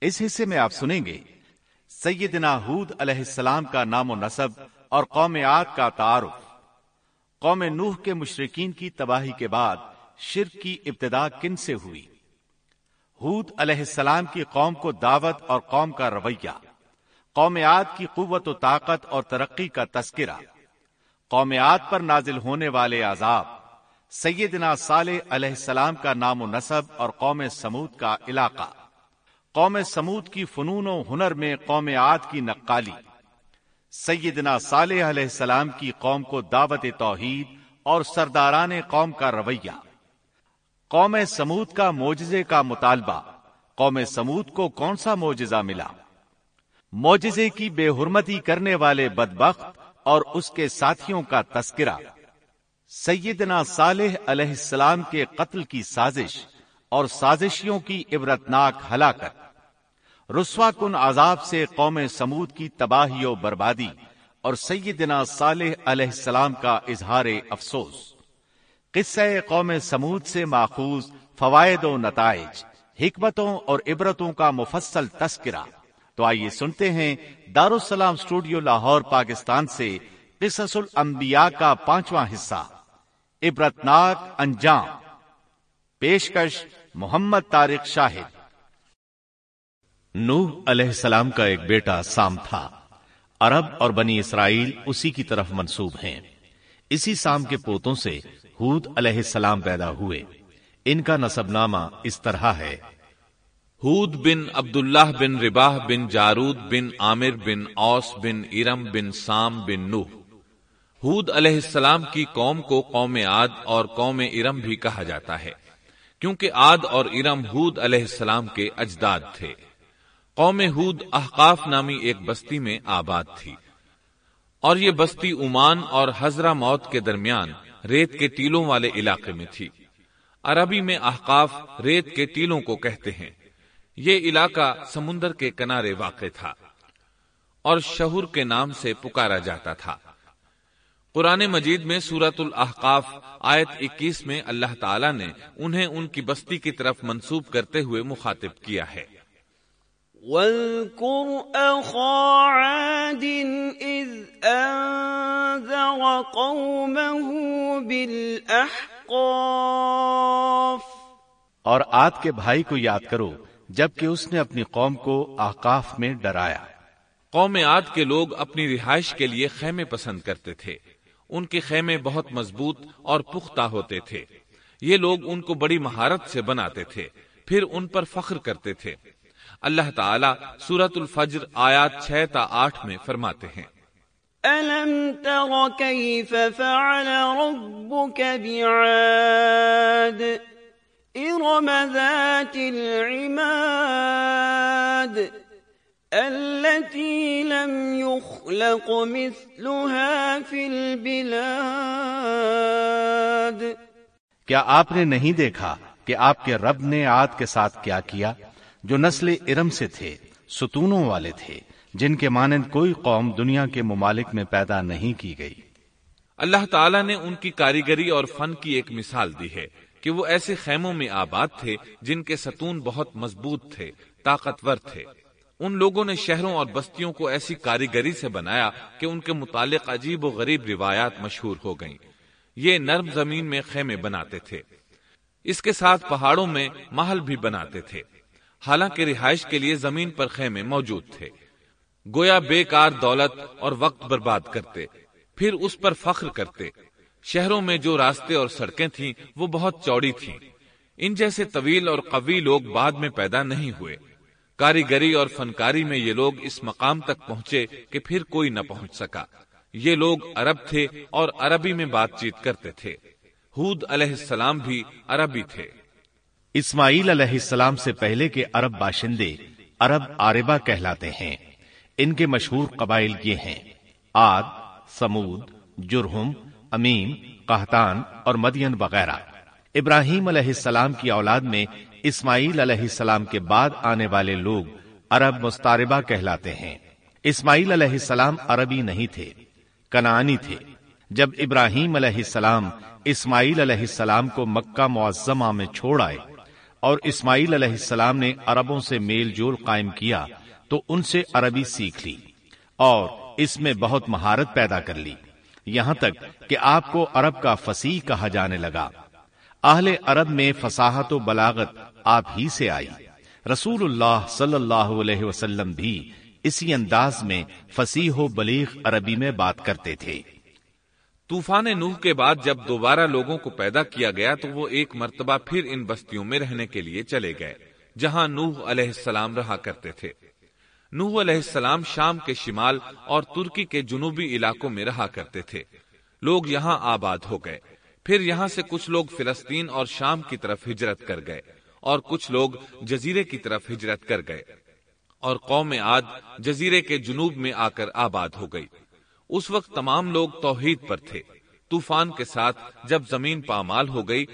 اس حصے میں آپ سنیں گے، سیدنا حود علیہ السلام کا نام و نصب اور قوم عاد کا تعارف۔ قوم نوح کے مشرقین کی تباہی کے بعد شرک کی ابتدا کن سے ہوئی؟ حود علیہ السلام کی قوم کو دعوت اور قوم کا رویہ۔ قوم عاد کی قوت و طاقت اور ترقی کا تذکرہ۔ قوم عاد پر نازل ہونے والے عذاب۔ سیدنا صالح علیہ السلام کا نام و نصب اور قوم سمود کا علاقہ۔ قوم سمود کی فنون و ہنر میں قوم عاد کی نقالی۔ سیدنا صالح علیہ السلام کی قوم کو دعوت توحید اور سرداران قوم کا رویہ۔ قوم سمود کا موجزے کا مطالبہ۔ قوم سمود کو کون سا موجزہ ملا؟ موجزے کی بے حرمتی کرنے والے بدبخت اور اس کے ساتھیوں کا تذکرہ۔ سیدنا صالح علیہ السلام کے قتل کی سازش۔ اور سازشیوں کی عبرتناک ہلاکت۔ رسوا کن عذاب سے قوم سمود کی تباہی و بربادی اور سیدنا صالح علیہ السلام کا اظہار افسوس۔ قصہ قوم سمود سے ماخوذ، فوائد و نتائج، حکمتوں اور عبرتوں کا مفصل تذکرہ۔ تو آئیے سنتے ہیں دارالسلام اسٹوڈیو لاہور، پاکستان سے قصص الانبیاء کا پانچواں حصہ۔ عبرتناک انجام۔ پیشکش محمد طارق شاہد۔ نوح علیہ السلام کا ایک بیٹا سام تھا۔ عرب اور بنی اسرائیل اسی کی طرف منسوب ہیں۔ اسی سام کے پوتوں سے حود علیہ السلام پیدا ہوئے۔ ان کا نصب نامہ اس طرح ہے۔ حود بن عبداللہ بن رباہ بن جارود بن عامر بن اوس بن ارم بن سام بن نوح۔ حود علیہ السلام کی قوم کو قوم عاد اور قوم ارم بھی کہا جاتا ہے۔ کیونکہ عاد اور ارم حود علیہ السلام کے اجداد تھے۔ قوم ہود احقاف نامی ایک بستی میں آباد تھی۔ اور یہ بستی عمان اور حضرہ موت کے درمیان ریت کے ٹیلوں والے علاقے میں تھی۔ عربی میں احقاف ریت کے ٹیلوں کو کہتے ہیں۔ یہ علاقہ سمندر کے کنارے واقع تھا اور شہر کے نام سے پکارا جاتا تھا۔ قرآن مجید میں سورت الحقاف آیت اکیس میں اللہ تعالی نے انہیں ان کی بستی کی طرف منسوب کرتے ہوئے مخاطب کیا ہے۔ واذكر أخا عاد إذ أنذر قومه بالأحقاف اور آد کے بھائی کو یاد کرو جبکہ اس نے اپنی قوم کو آقاف میں ڈرایا۔ قوم آد کے لوگ اپنی رہائش کے لیے خیمے پسند کرتے تھے۔ ان کے خیمے بہت مضبوط اور پختہ ہوتے تھے۔ یہ لوگ ان کو بڑی مہارت سے بناتے تھے، پھر ان پر فخر کرتے تھے۔ اللہ تعالی سورت الفجر آیات چھ تا آٹھ میں فرماتے ہیں۔ ألم تر كيف فعل ربك بعاد؟ إرم ذات العماد التي لم يخلق مثلها في البلاد۔ کیا آپ نے نہیں دیکھا کہ آپ کے رب نے آد کے ساتھ کیا کیا؟ جو نسل ارم سے تھے ستونوں والے تھے جن کے مانند کوئی قوم دنیا کے ممالک میں پیدا نہیں کی گئی۔ اللہ تعالیٰ نے ان کی کاریگری اور فن کی ایک مثال دی ہے کہ وہ ایسے خیموں میں آباد تھے جن کے ستون بہت مضبوط تھے طاقتور تھے۔ ان لوگوں نے شہروں اور بستیوں کو ایسی کاریگری سے بنایا کہ ان کے متعلق عجیب و غریب روایات مشہور ہو گئیں۔ یہ نرم زمین میں خیمے بناتے تھے۔ اس کے ساتھ پہاڑوں میں محل بھی بناتے تھے۔ حالانکہ رہائش کے لیے زمین پر خیمے موجود تھے۔ گویا بیکار دولت اور وقت برباد کرتے، پھر اس پر فخر کرتے۔ شہروں میں جو راستے اور سڑکیں تھیں، وہ بہت چوڑی تھیں۔ ان جیسے طویل اور قوی لوگ بعد میں پیدا نہیں ہوئے۔ کاریگری اور فنکاری میں یہ لوگ اس مقام تک پہنچے کہ پھر کوئی نہ پہنچ سکا۔ یہ لوگ عرب تھے اور عربی میں بات چیت کرتے تھے۔ حود علیہ السلام بھی عربی تھے۔ اسماعیل علیہ السلام سے پہلے کے عرب باشندے عرب آربا کہلاتے ہیں۔ ان کے مشہور قبائل یہ ہیں۔ آد سمود، جرہم، امیم قہتان اور مدین وغیرہ۔ ابراہیم علیہ السلام کی اولاد میں اسماعیل علیہ السلام کے بعد آنے والے لوگ عرب مستاربہ کہلاتے ہیں۔ اسماعیل علیہ السلام عربی نہیں تھے کنانی تھے۔ جب ابراہیم علیہ السلام اسماعیل علیہ السلام کو مکہ معظمہ میں چھوڑ آئے اور اسماعیل علیہ السلام نے عربوں سے میل جول قائم کیا، تو ان سے عربی سیکھ لی اور اس میں بہت مہارت پیدا کر لی۔ یہاں تک کہ آپ کو عرب کا فصیح کہا جانے لگا۔ اہل عرب میں فصاحت و بلاغت آپ ہی سے آئی رسول اللہ صلی اللہ علیہ وسلم بھی اسی انداز میں فصیح و بلیغ عربی میں بات کرتے تھے۔ طوفان نوح کے بعد جب دوبارہ لوگوں کو پیدا کیا گیا تو وہ ایک مرتبہ پھر ان بستیوں میں رہنے کے لیے چلے گئے، جہاں نوح علیہ السلام رہا کرتے تھے۔ نوح علیہ السلام شام کے شمال اور ترکی کے جنوبی علاقوں میں رہا کرتے تھے۔ لوگ یہاں آباد ہو گئے۔ پھر یہاں سے کچھ لوگ فلسطین اور شام کی طرف ہجرت کر گئے۔ اور کچھ لوگ جزیرے کی طرف ہجرت کر گئے۔ اور قوم عاد جزیرے کے جنوب میں آ کر آباد ہو گئی۔ اس وقت تمام لوگ توحید پر تھے۔ طوفان کے ساتھ جب زمین پامال ہو گئی،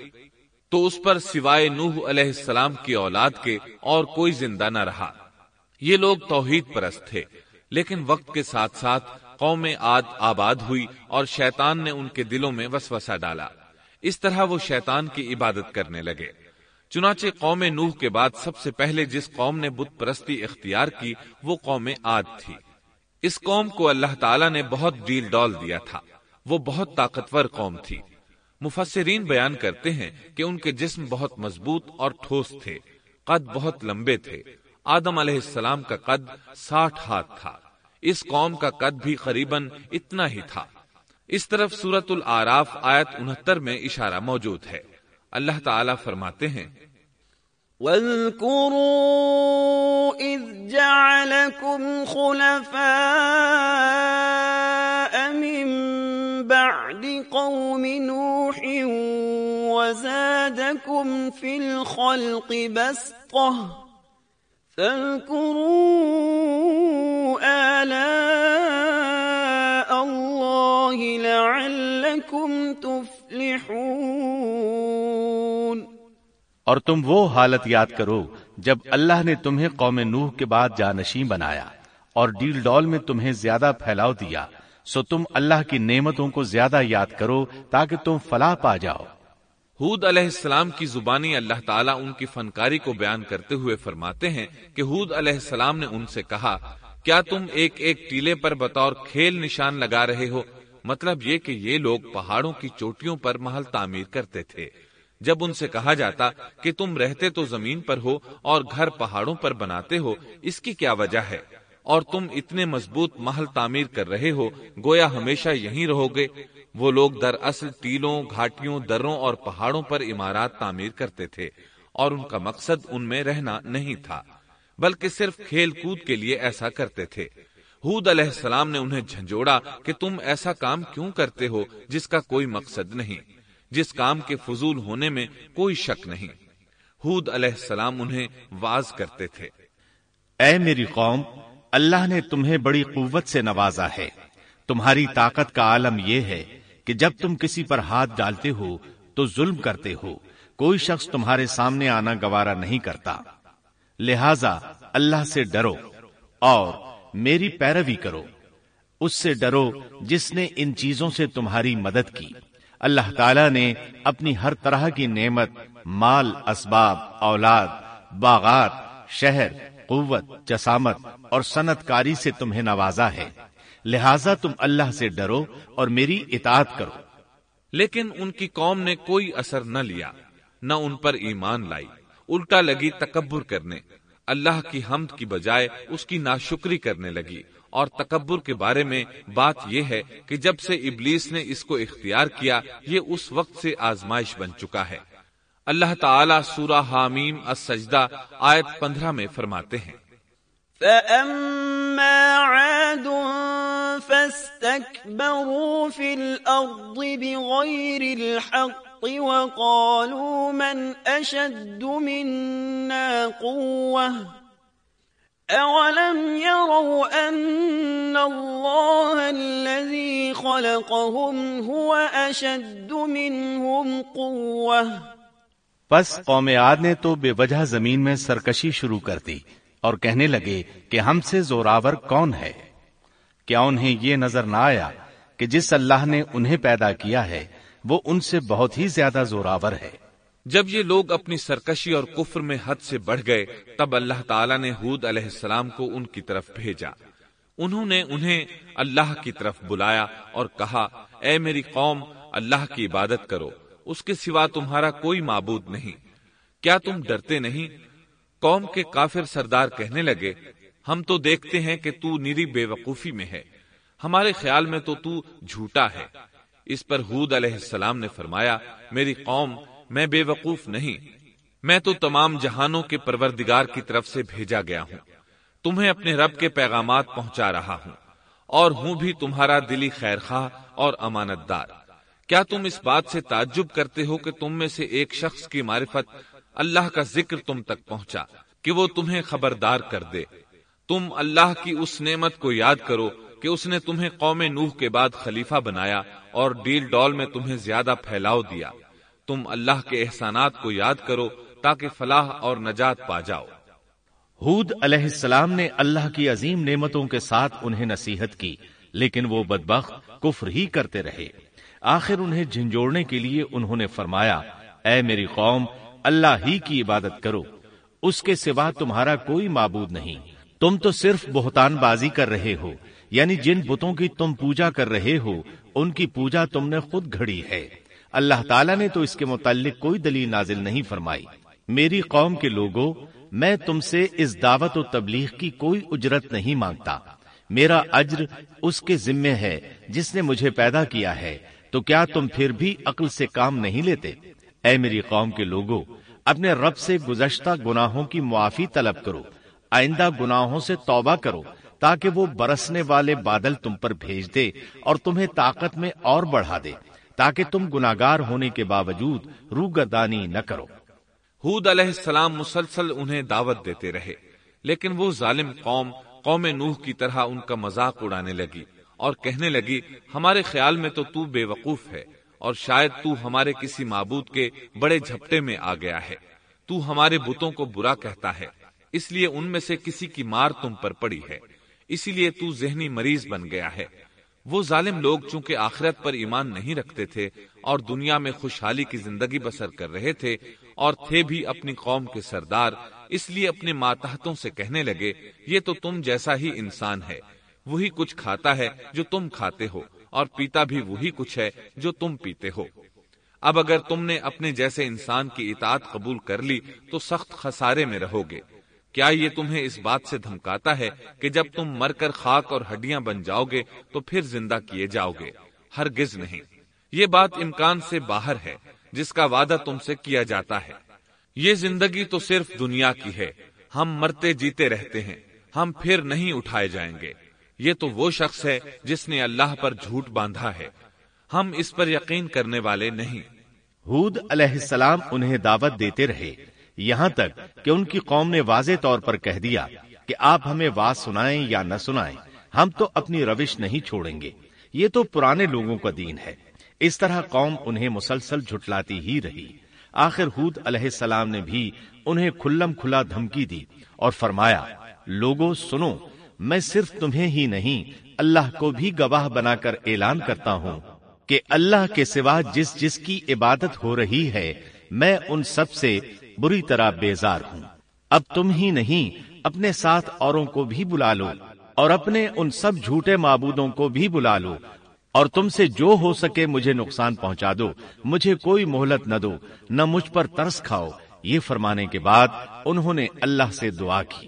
تو اس پر سوائے نوح علیہ السلام کی اولاد کے اور کوئی زندہ نہ رہا۔ یہ لوگ توحید پرست تھے، لیکن وقت کے ساتھ ساتھ قوم عاد آباد ہوئی اور شیطان نے ان کے دلوں میں وسوسہ ڈالا۔ اس طرح وہ شیطان کی عبادت کرنے لگے۔ چنانچہ قوم نوح کے بعد سب سے پہلے جس قوم نے بت پرستی اختیار کی، وہ قوم عاد تھی۔ اس قوم کو اللہ تعالیٰ نے بہت ڈیل ڈال دیا تھا۔ وہ بہت طاقتور قوم تھی۔ مفسرین بیان کرتے ہیں کہ ان کے جسم بہت مضبوط اور ٹھوس تھے۔ قد بہت لمبے تھے۔ آدم علیہ السلام کا قد ساٹھ ہاتھ تھا۔ اس قوم کا قد بھی قریباً اتنا ہی تھا۔ اس طرف سورت العراف آیت انہتر میں اشارہ موجود ہے۔ اللہ تعالی فرماتے ہیں۔ واذكروا إذ جعلكم خلفاء من بعد قوم نوح وزادكم في الخلق بسطة۔ فاذكروا آلاء الله لعلكم تفلحون۔ اور تم وہ حالت یاد کرو جب اللہ نے تمہیں قوم نوح کے بعد جانشین بنایا اور ڈیل ڈول میں تمہیں زیادہ پھیلاؤ دیا، سو تم اللہ کی نعمتوں کو زیادہ یاد کرو تاکہ تم فلاح پا جاؤ۔ حود علیہ السلام کی زبانی اللہ تعالیٰ ان کی فنکاری کو بیان کرتے ہوئے فرماتے ہیں کہ حود علیہ السلام نے ان سے کہا، کیا تم ایک ایک ٹیلے پر بطور کھیل نشان لگا رہے ہو؟ مطلب یہ کہ یہ لوگ پہاڑوں کی چوٹیوں پر محل تعمیر کرتے تھے۔ جب ان سے کہا جاتا کہ تم رہتے تو زمین پر ہو اور گھر پہاڑوں پر بناتے ہو، اس کی کیا وجہ ہے؟ اور تم اتنے مضبوط محل تعمیر کر رہے ہو، گویا ہمیشہ یہیں رہو گے؟ وہ لوگ در اصل ٹیلوں، گھاٹیوں، دروں اور پہاڑوں پر عمارات تعمیر کرتے تھے، اور ان کا مقصد ان میں رہنا نہیں تھا، بلکہ صرف کھیل کود کے لیے ایسا کرتے تھے۔ حود علیہ السلام نے انہیں جھنجوڑا کہ تم ایسا کام کیوں کرتے ہو جس کا کوئی مقصد نہیں۔ جس کام کے فضول ہونے میں کوئی شک نہیں۔ حود علیہ السلام انہیں واز کرتے تھے۔ اے میری قوم، اللہ نے تمہیں بڑی قوت سے نوازا ہے۔ تمہاری طاقت کا عالم یہ ہے کہ جب تم کسی پر ہاتھ ڈالتے ہو تو ظلم کرتے ہو۔ کوئی شخص تمہارے سامنے آنا گوارا نہیں کرتا۔ لہذا اللہ سے ڈرو اور میری پیروی کرو۔ اس سے ڈرو جس نے ان چیزوں سے تمہاری مدد کی۔ اللہ تعالیٰ نے اپنی ہر طرح کی نعمت، مال، اسباب، اولاد، باغات، شہر، قوت، جسامت اور صنعت کاری سے تمہیں نوازا ہے۔ لہذا تم اللہ سے ڈرو اور میری اطاعت کرو۔ لیکن ان کی قوم نے کوئی اثر نہ لیا، نہ ان پر ایمان لائی۔ الٹا لگی تکبر کرنے، اللہ کی حمد کی بجائے اس کی ناشکری کرنے لگی۔ اور تکبر کے بارے میں بات یہ ہے کہ جب سے ابلیس نے اس کو اختیار کیا، یہ اس وقت سے آزمائش بن چکا ہے۔ اللہ تعالی سورہ حامیم السجدہ آیت پندرہ میں فرماتے ہیں۔ فَأَمَّا عَادٌ فَاسْتَكْبَرُوا فِي الْأَرْضِ بِغَيْرِ الْحَقِّ وَقَالُوا مَنْ أَشَدُّ مِنَّا قُوَّةً أولم يروا أن الله الذي خلقهم هو أشد منهم قوة پس قوم عاد نے تو بے وجہ زمین میں سرکشی شروع کر دی اور کہنے لگے کہ ہم سے زوراور کون ہے؟ کیا انہیں یہ نظر نہ آیا کہ جس اللہ نے انہیں پیدا کیا ہے، وہ ان سے بہت ہی زیادہ زوراور ہے۔ جب یہ لوگ اپنی سرکشی اور کفر میں حد سے بڑھ گئے، تب اللہ تعالیٰ نے حود علیہ السلام کو ان کی طرف بھیجا۔ انہوں نے انہیں اللہ کی طرف بلایا اور کہا، اے میری قوم، اللہ کی عبادت کرو، اس کے سوا تمہارا کوئی معبود نہیں۔ کیا تم ڈرتے نہیں؟ قوم کے کافر سردار کہنے لگے، ہم تو دیکھتے ہیں کہ تو نیری بے وقوفی میں ہے۔ ہمارے خیال میں تو تو جھوٹا ہے۔ اس پر حود علیہ السلام نے فرمایا، میری قوم میں بے وقوف نہیں۔ میں تو تمام جہانوں کے پروردگار کی طرف سے بھیجا گیا ہوں۔ تمہیں اپنے رب کے پیغامات پہنچا رہا ہوں۔ اور ہوں بھی تمہارا دلی خیر خواہ اور امانت دار کیا تم اس بات سے تعجب کرتے ہو کہ تم میں سے ایک شخص کی معرفت اللہ کا ذکر تم تک پہنچا کہ وہ تمہیں خبردار کر دے؟ تم اللہ کی اس نعمت کو یاد کرو کہ اس نے تمہیں قوم نوح کے بعد خلیفہ بنایا اور ڈیل ڈول میں تمہیں زیادہ پھیلاؤ دیا۔ تم اللہ کے احسانات کو یاد کرو تاکہ فلاح اور نجات پا جاؤ۔ حود علیہ السلام نے اللہ کی عظیم نعمتوں کے ساتھ انہیں نصیحت کی، لیکن وہ بدبخت کفر ہی کرتے رہے۔ آخر انہیں جھنجوڑنے کے لیے انہوں نے فرمایا، اے میری قوم، اللہ ہی کی عبادت کرو۔ اس کے سوا تمہارا کوئی معبود نہیں۔ تم تو صرف بہتان بازی کر رہے ہو یعنی جن بتوں کی تم پوجا کر رہے ہو، ان کی پوجا تم نے خود گھڑی ہے۔ اللہ تعالیٰ نے تو اس کے متعلق کوئی دلیل نازل نہیں فرمائی۔ میری قوم کے لوگوں، میں تم سے اس دعوت و تبلیغ کی کوئی اجرت نہیں مانگتا۔ میرا اجر اس کے ذمے ہے جس نے مجھے پیدا کیا ہے۔ تو کیا تم پھر بھی عقل سے کام نہیں لیتے؟ اے میری قوم کے لوگوں، اپنے رب سے گزشتہ گناہوں کی معافی طلب کرو۔ آئندہ گناہوں سے توبہ کرو تاکہ وہ برسنے والے بادل تم پر بھیج دے اور تمہیں طاقت میں اور بڑھا دے۔ تاکہ تم گناگار ہونے کے باوجود روگردانی نہ کرو۔ حود علیہ السلام مسلسل انہیں دعوت دیتے رہے، لیکن وہ ظالم قوم قوم نوح کی طرح ان کا مذاق اڑانے لگی اور کہنے لگی، ہمارے خیال میں تو تو بے وقوف ہے اور شاید تو ہمارے کسی معبود کے بڑے جھپٹے میں آ گیا ہے۔ تو ہمارے بتوں کو برا کہتا ہے، اس لیے ان میں سے کسی کی مار تم پر پڑی ہے۔ اسی لیے تو ذہنی مریض بن گیا ہے۔ وہ ظالم لوگ چونکہ آخرت پر ایمان نہیں رکھتے تھے اور دنیا میں خوشحالی کی زندگی بسر کر رہے تھے اور تھے بھی اپنی قوم کے سردار، اس لیے اپنے ماتحتوں سے کہنے لگے، یہ تو تم جیسا ہی انسان ہے، وہی کچھ کھاتا ہے جو تم کھاتے ہو، اور پیتا بھی وہی کچھ ہے جو تم پیتے ہو۔ اب اگر تم نے اپنے جیسے انسان کی اطاعت قبول کر لی، تو سخت خسارے میں رہو گے۔ کیا یہ تمہیں اس بات سے دھمکاتا ہے کہ جب تم مر کر خاک اور ہڈیاں بن جاؤ گے تو پھر زندہ کیے جاؤ گے؟ ہرگز نہیں۔ یہ بات امکان سے باہر ہے، جس کا وعدہ تم سے کیا جاتا ہے۔ یہ زندگی تو صرف دنیا کی ہے۔ ہم مرتے جیتے رہتے ہیں۔ ہم پھر نہیں اٹھائے جائیں گے۔ یہ تو وہ شخص ہے جس نے اللہ پر جھوٹ باندھا ہے۔ ہم اس پر یقین کرنے والے نہیں۔ حود علیہ السلام انہیں دعوت دیتے رہے۔ یہاں تک کہ ان کی قوم نے واضح طور پر کہہ دیا کہ آپ ہمیں واز سنائیں یا نہ سنائیں، ہم تو اپنی روش نہیں چھوڑیں گے۔ یہ تو پرانے لوگوں کا دین ہے۔ اس طرح قوم انہیں مسلسل جھٹلاتی ہی رہی۔ آخر حود علیہ السلام نے بھی انہیں کھلم کھلا دھمکی دی اور فرمایا لوگوں سنو، میں صرف تمہیں ہی نہیں، اللہ کو بھی گواہ بنا کر اعلان کرتا ہوں کہ اللہ کے سوا جس جس کی عبادت ہو رہی ہے، میں ان سب سے بری طرح بیزار ہوں۔ اب تم ہی نہیں اپنے ساتھ اوروں کو بھی بلا لو اور اپنے ان سب جھوٹے معبودوں کو بھی بلا لو اور تم سے جو ہو سکے مجھے نقصان پہنچا دو مجھے کوئی مہلت نہ دو نہ مجھ پر ترس کھاؤ۔ یہ فرمانے کے بعد انہوں نے اللہ سے دعا کی۔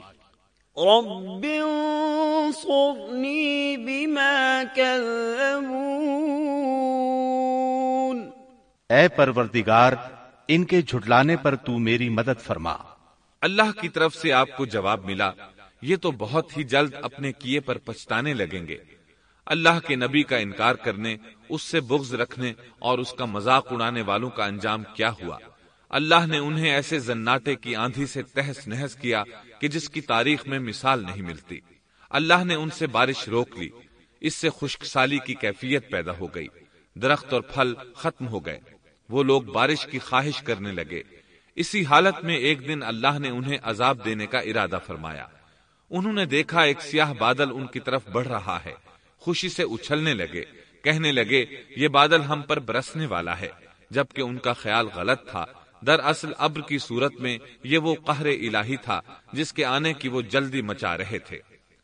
رب بما اے پروردگار ان کے جھٹلانے پر تو میری مدد فرما۔ اللہ کی طرف سے آپ کو جواب ملا، یہ تو بہت ہی جلد اپنے کیے پر پچھتانے لگیں گے۔ اللہ کے نبی کا انکار کرنے، اس سے بغض رکھنے اور اس کا مذاق اڑانے والوں کا انجام کیا ہوا۔ اللہ نے انہیں ایسے زناٹے کی آندھی سے تہس نہس کیا کہ جس کی تاریخ میں مثال نہیں ملتی۔ اللہ نے ان سے بارش روک لی، اس سے خشک سالی کی کیفیت پیدا ہو گئی، درخت اور پھل ختم ہو گئے۔ وہ لوگ بارش کی خواہش کرنے لگے۔ اسی حالت میں ایک دن اللہ نے انہیں عذاب دینے کا ارادہ فرمایا۔ انہوں نے دیکھا ایک سیاہ بادل ان کی طرف بڑھ رہا ہے۔ خوشی سے اچھلنے لگے۔ کہنے لگے، یہ بادل ہم پر برسنے والا ہے۔ جبکہ ان کا خیال غلط تھا۔ دراصل ابر کی صورت میں یہ وہ قہر الہی تھا، جس کے آنے کی وہ جلدی مچا رہے تھے۔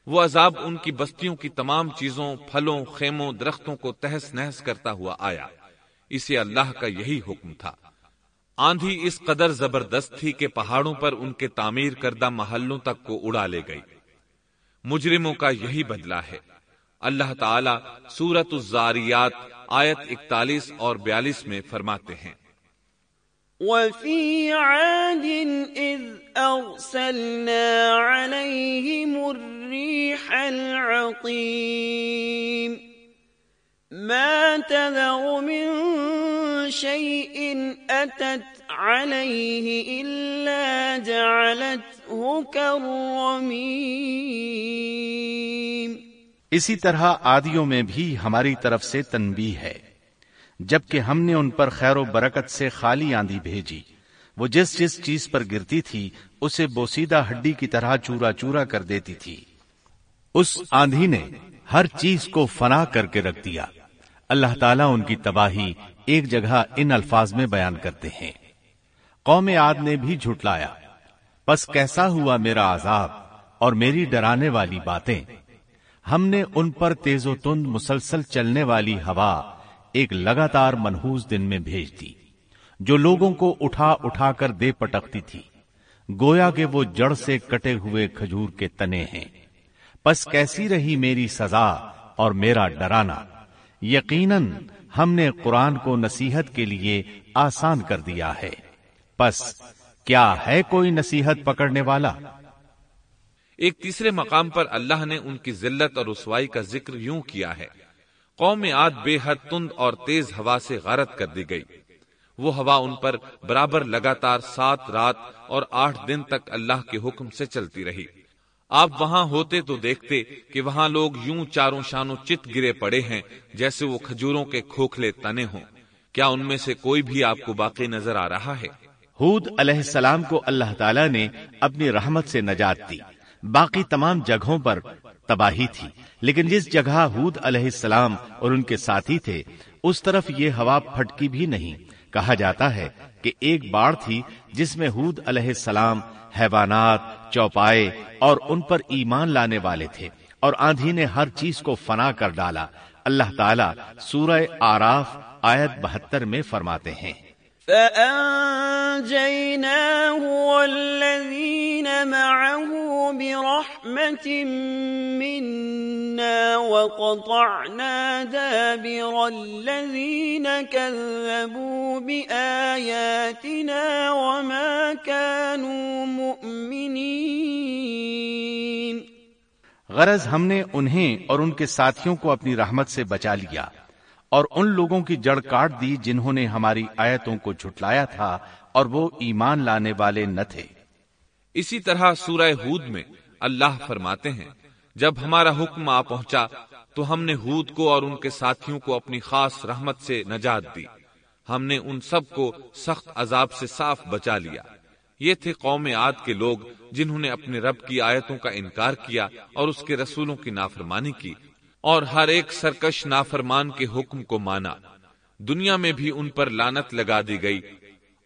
وہ عذاب ان کی بستیوں کی تمام چیزوں، پھلوں، خیموں، درختوں کو تہس نہس کرتا ہوا آیا۔ اسے اللہ کا یہی حکم تھا۔ آندھی اس قدر زبردست تھی کہ پہاڑوں پر ان کے تعمیر کردہ محلوں تک کو اڑا لے گئی۔ مجرموں کا یہی بدلہ ہے۔ اللہ تعالی سورت الزاریات آیت اکتالیس اور بیالیس میں فرماتے ہیں۔ وفي عاد إذ أرسلنا عليهم الريح العقيم ما تذر من شيء أتت عليه إلا جعلته كالرميم اسی طرح آدیوں میں بھی ہماری طرف سے تنبیہ ہے۔ جبکہ ہم نے ان پر خیر و برکت سے خالی آندھی بھیجی۔ وہ جس جس چیز پر گرتی تھی، اسے بوسیدہ ہڈی کی طرح چورا چورا کر دیتی تھی۔ اس آندھی نے ہر چیز کو فنا کر کے رکھ دیا۔ اللہ تعالیٰ ان کی تباہی ایک جگہ ان الفاظ میں بیان کرتے ہیں۔ قوم آد نے بھی جھٹلایا۔ پس کیسا ہوا میرا عذاب اور میری ڈرانے والی باتیں؟ ہم نے ان پر تیز و تند مسلسل چلنے والی ہوا ایک لگاتار منحوس دن میں بھیج دی، جو لوگوں کو اٹھا اٹھا کر دے پٹکتی تھی۔ گویا کہ وہ جڑ سے کٹے ہوئے کھجور کے تنے ہیں۔ پس کیسی رہی میری سزا اور میرا ڈرانا؟ یقیناً ہم نے قرآن کو نصیحت کے لیے آسان کر دیا ہے۔ پس کیا ہے کوئی نصیحت پکڑنے والا؟ ایک تیسرے مقام پر اللہ نے ان کی ذلت اور رسوائی کا ذکر یوں کیا ہے۔ قوم عاد بے حد تند اور تیز ہوا سے غارت کر دی گئی۔ وہ ہوا ان پر برابر لگاتار سات رات اور آٹھ دن تک اللہ کے حکم سے چلتی رہی۔ آپ وہاں ہوتے تو دیکھتے کہ وہاں لوگ یوں چاروں شانوں چت گرے پڑے ہیں جیسے وہ کھجوروں کے کھوکھلے تنے ہوں۔ کیا ان میں سے کوئی بھی آپ کو باقی نظر آ رہا ہے؟ حود علیہ السلام کو اللہ تعالیٰ نے اپنی رحمت سے نجات دی۔ باقی تمام جگہوں پر تباہی تھی۔ لیکن جس جگہ حود علیہ السلام اور ان کے ساتھی تھے، اس طرف یہ ہوا پھٹکی بھی نہیں۔ کہا جاتا ہے کہ ایک باڑ تھی جس میں حود علیہ السلام، حیوانات چوپائے اور ان پر ایمان لانے والے تھے اور آندھی نے ہر چیز کو فنا کر ڈالا۔ اللہ تعالیٰ سورہ آراف آیت بہتر میں فرماتے ہیں۔ فأنجيناه والذين معه برحمة منا وقطعنا دابر الذين كذبوا بآياتنا وما كانوا مؤمنين۔ غرض ہم نے انہیں اور ان کے ساتھیوں کو اپنی رحمت سے بچا لیا۔ اور ان لوگوں کی جڑ کاٹ دی جنہوں نے ہماری آیتوں کو جھٹلایا تھا اور وہ ایمان لانے والے نہ تھے۔ اسی طرح سورہ ہود میں اللہ فرماتے ہیں، جب ہمارا حکم آ پہنچا تو ہم نے ہود کو اور ان کے ساتھیوں کو اپنی خاص رحمت سے نجات دی۔ ہم نے ان سب کو سخت عذاب سے صاف بچا لیا۔ یہ تھے قوم عاد کے لوگ جنہوں نے اپنے رب کی آیتوں کا انکار کیا اور اس کے رسولوں کی نافرمانی کی۔ اور ہر ایک سرکش نافرمان کے حکم کو مانا۔ دنیا میں بھی ان پر لانت لگا دی گئی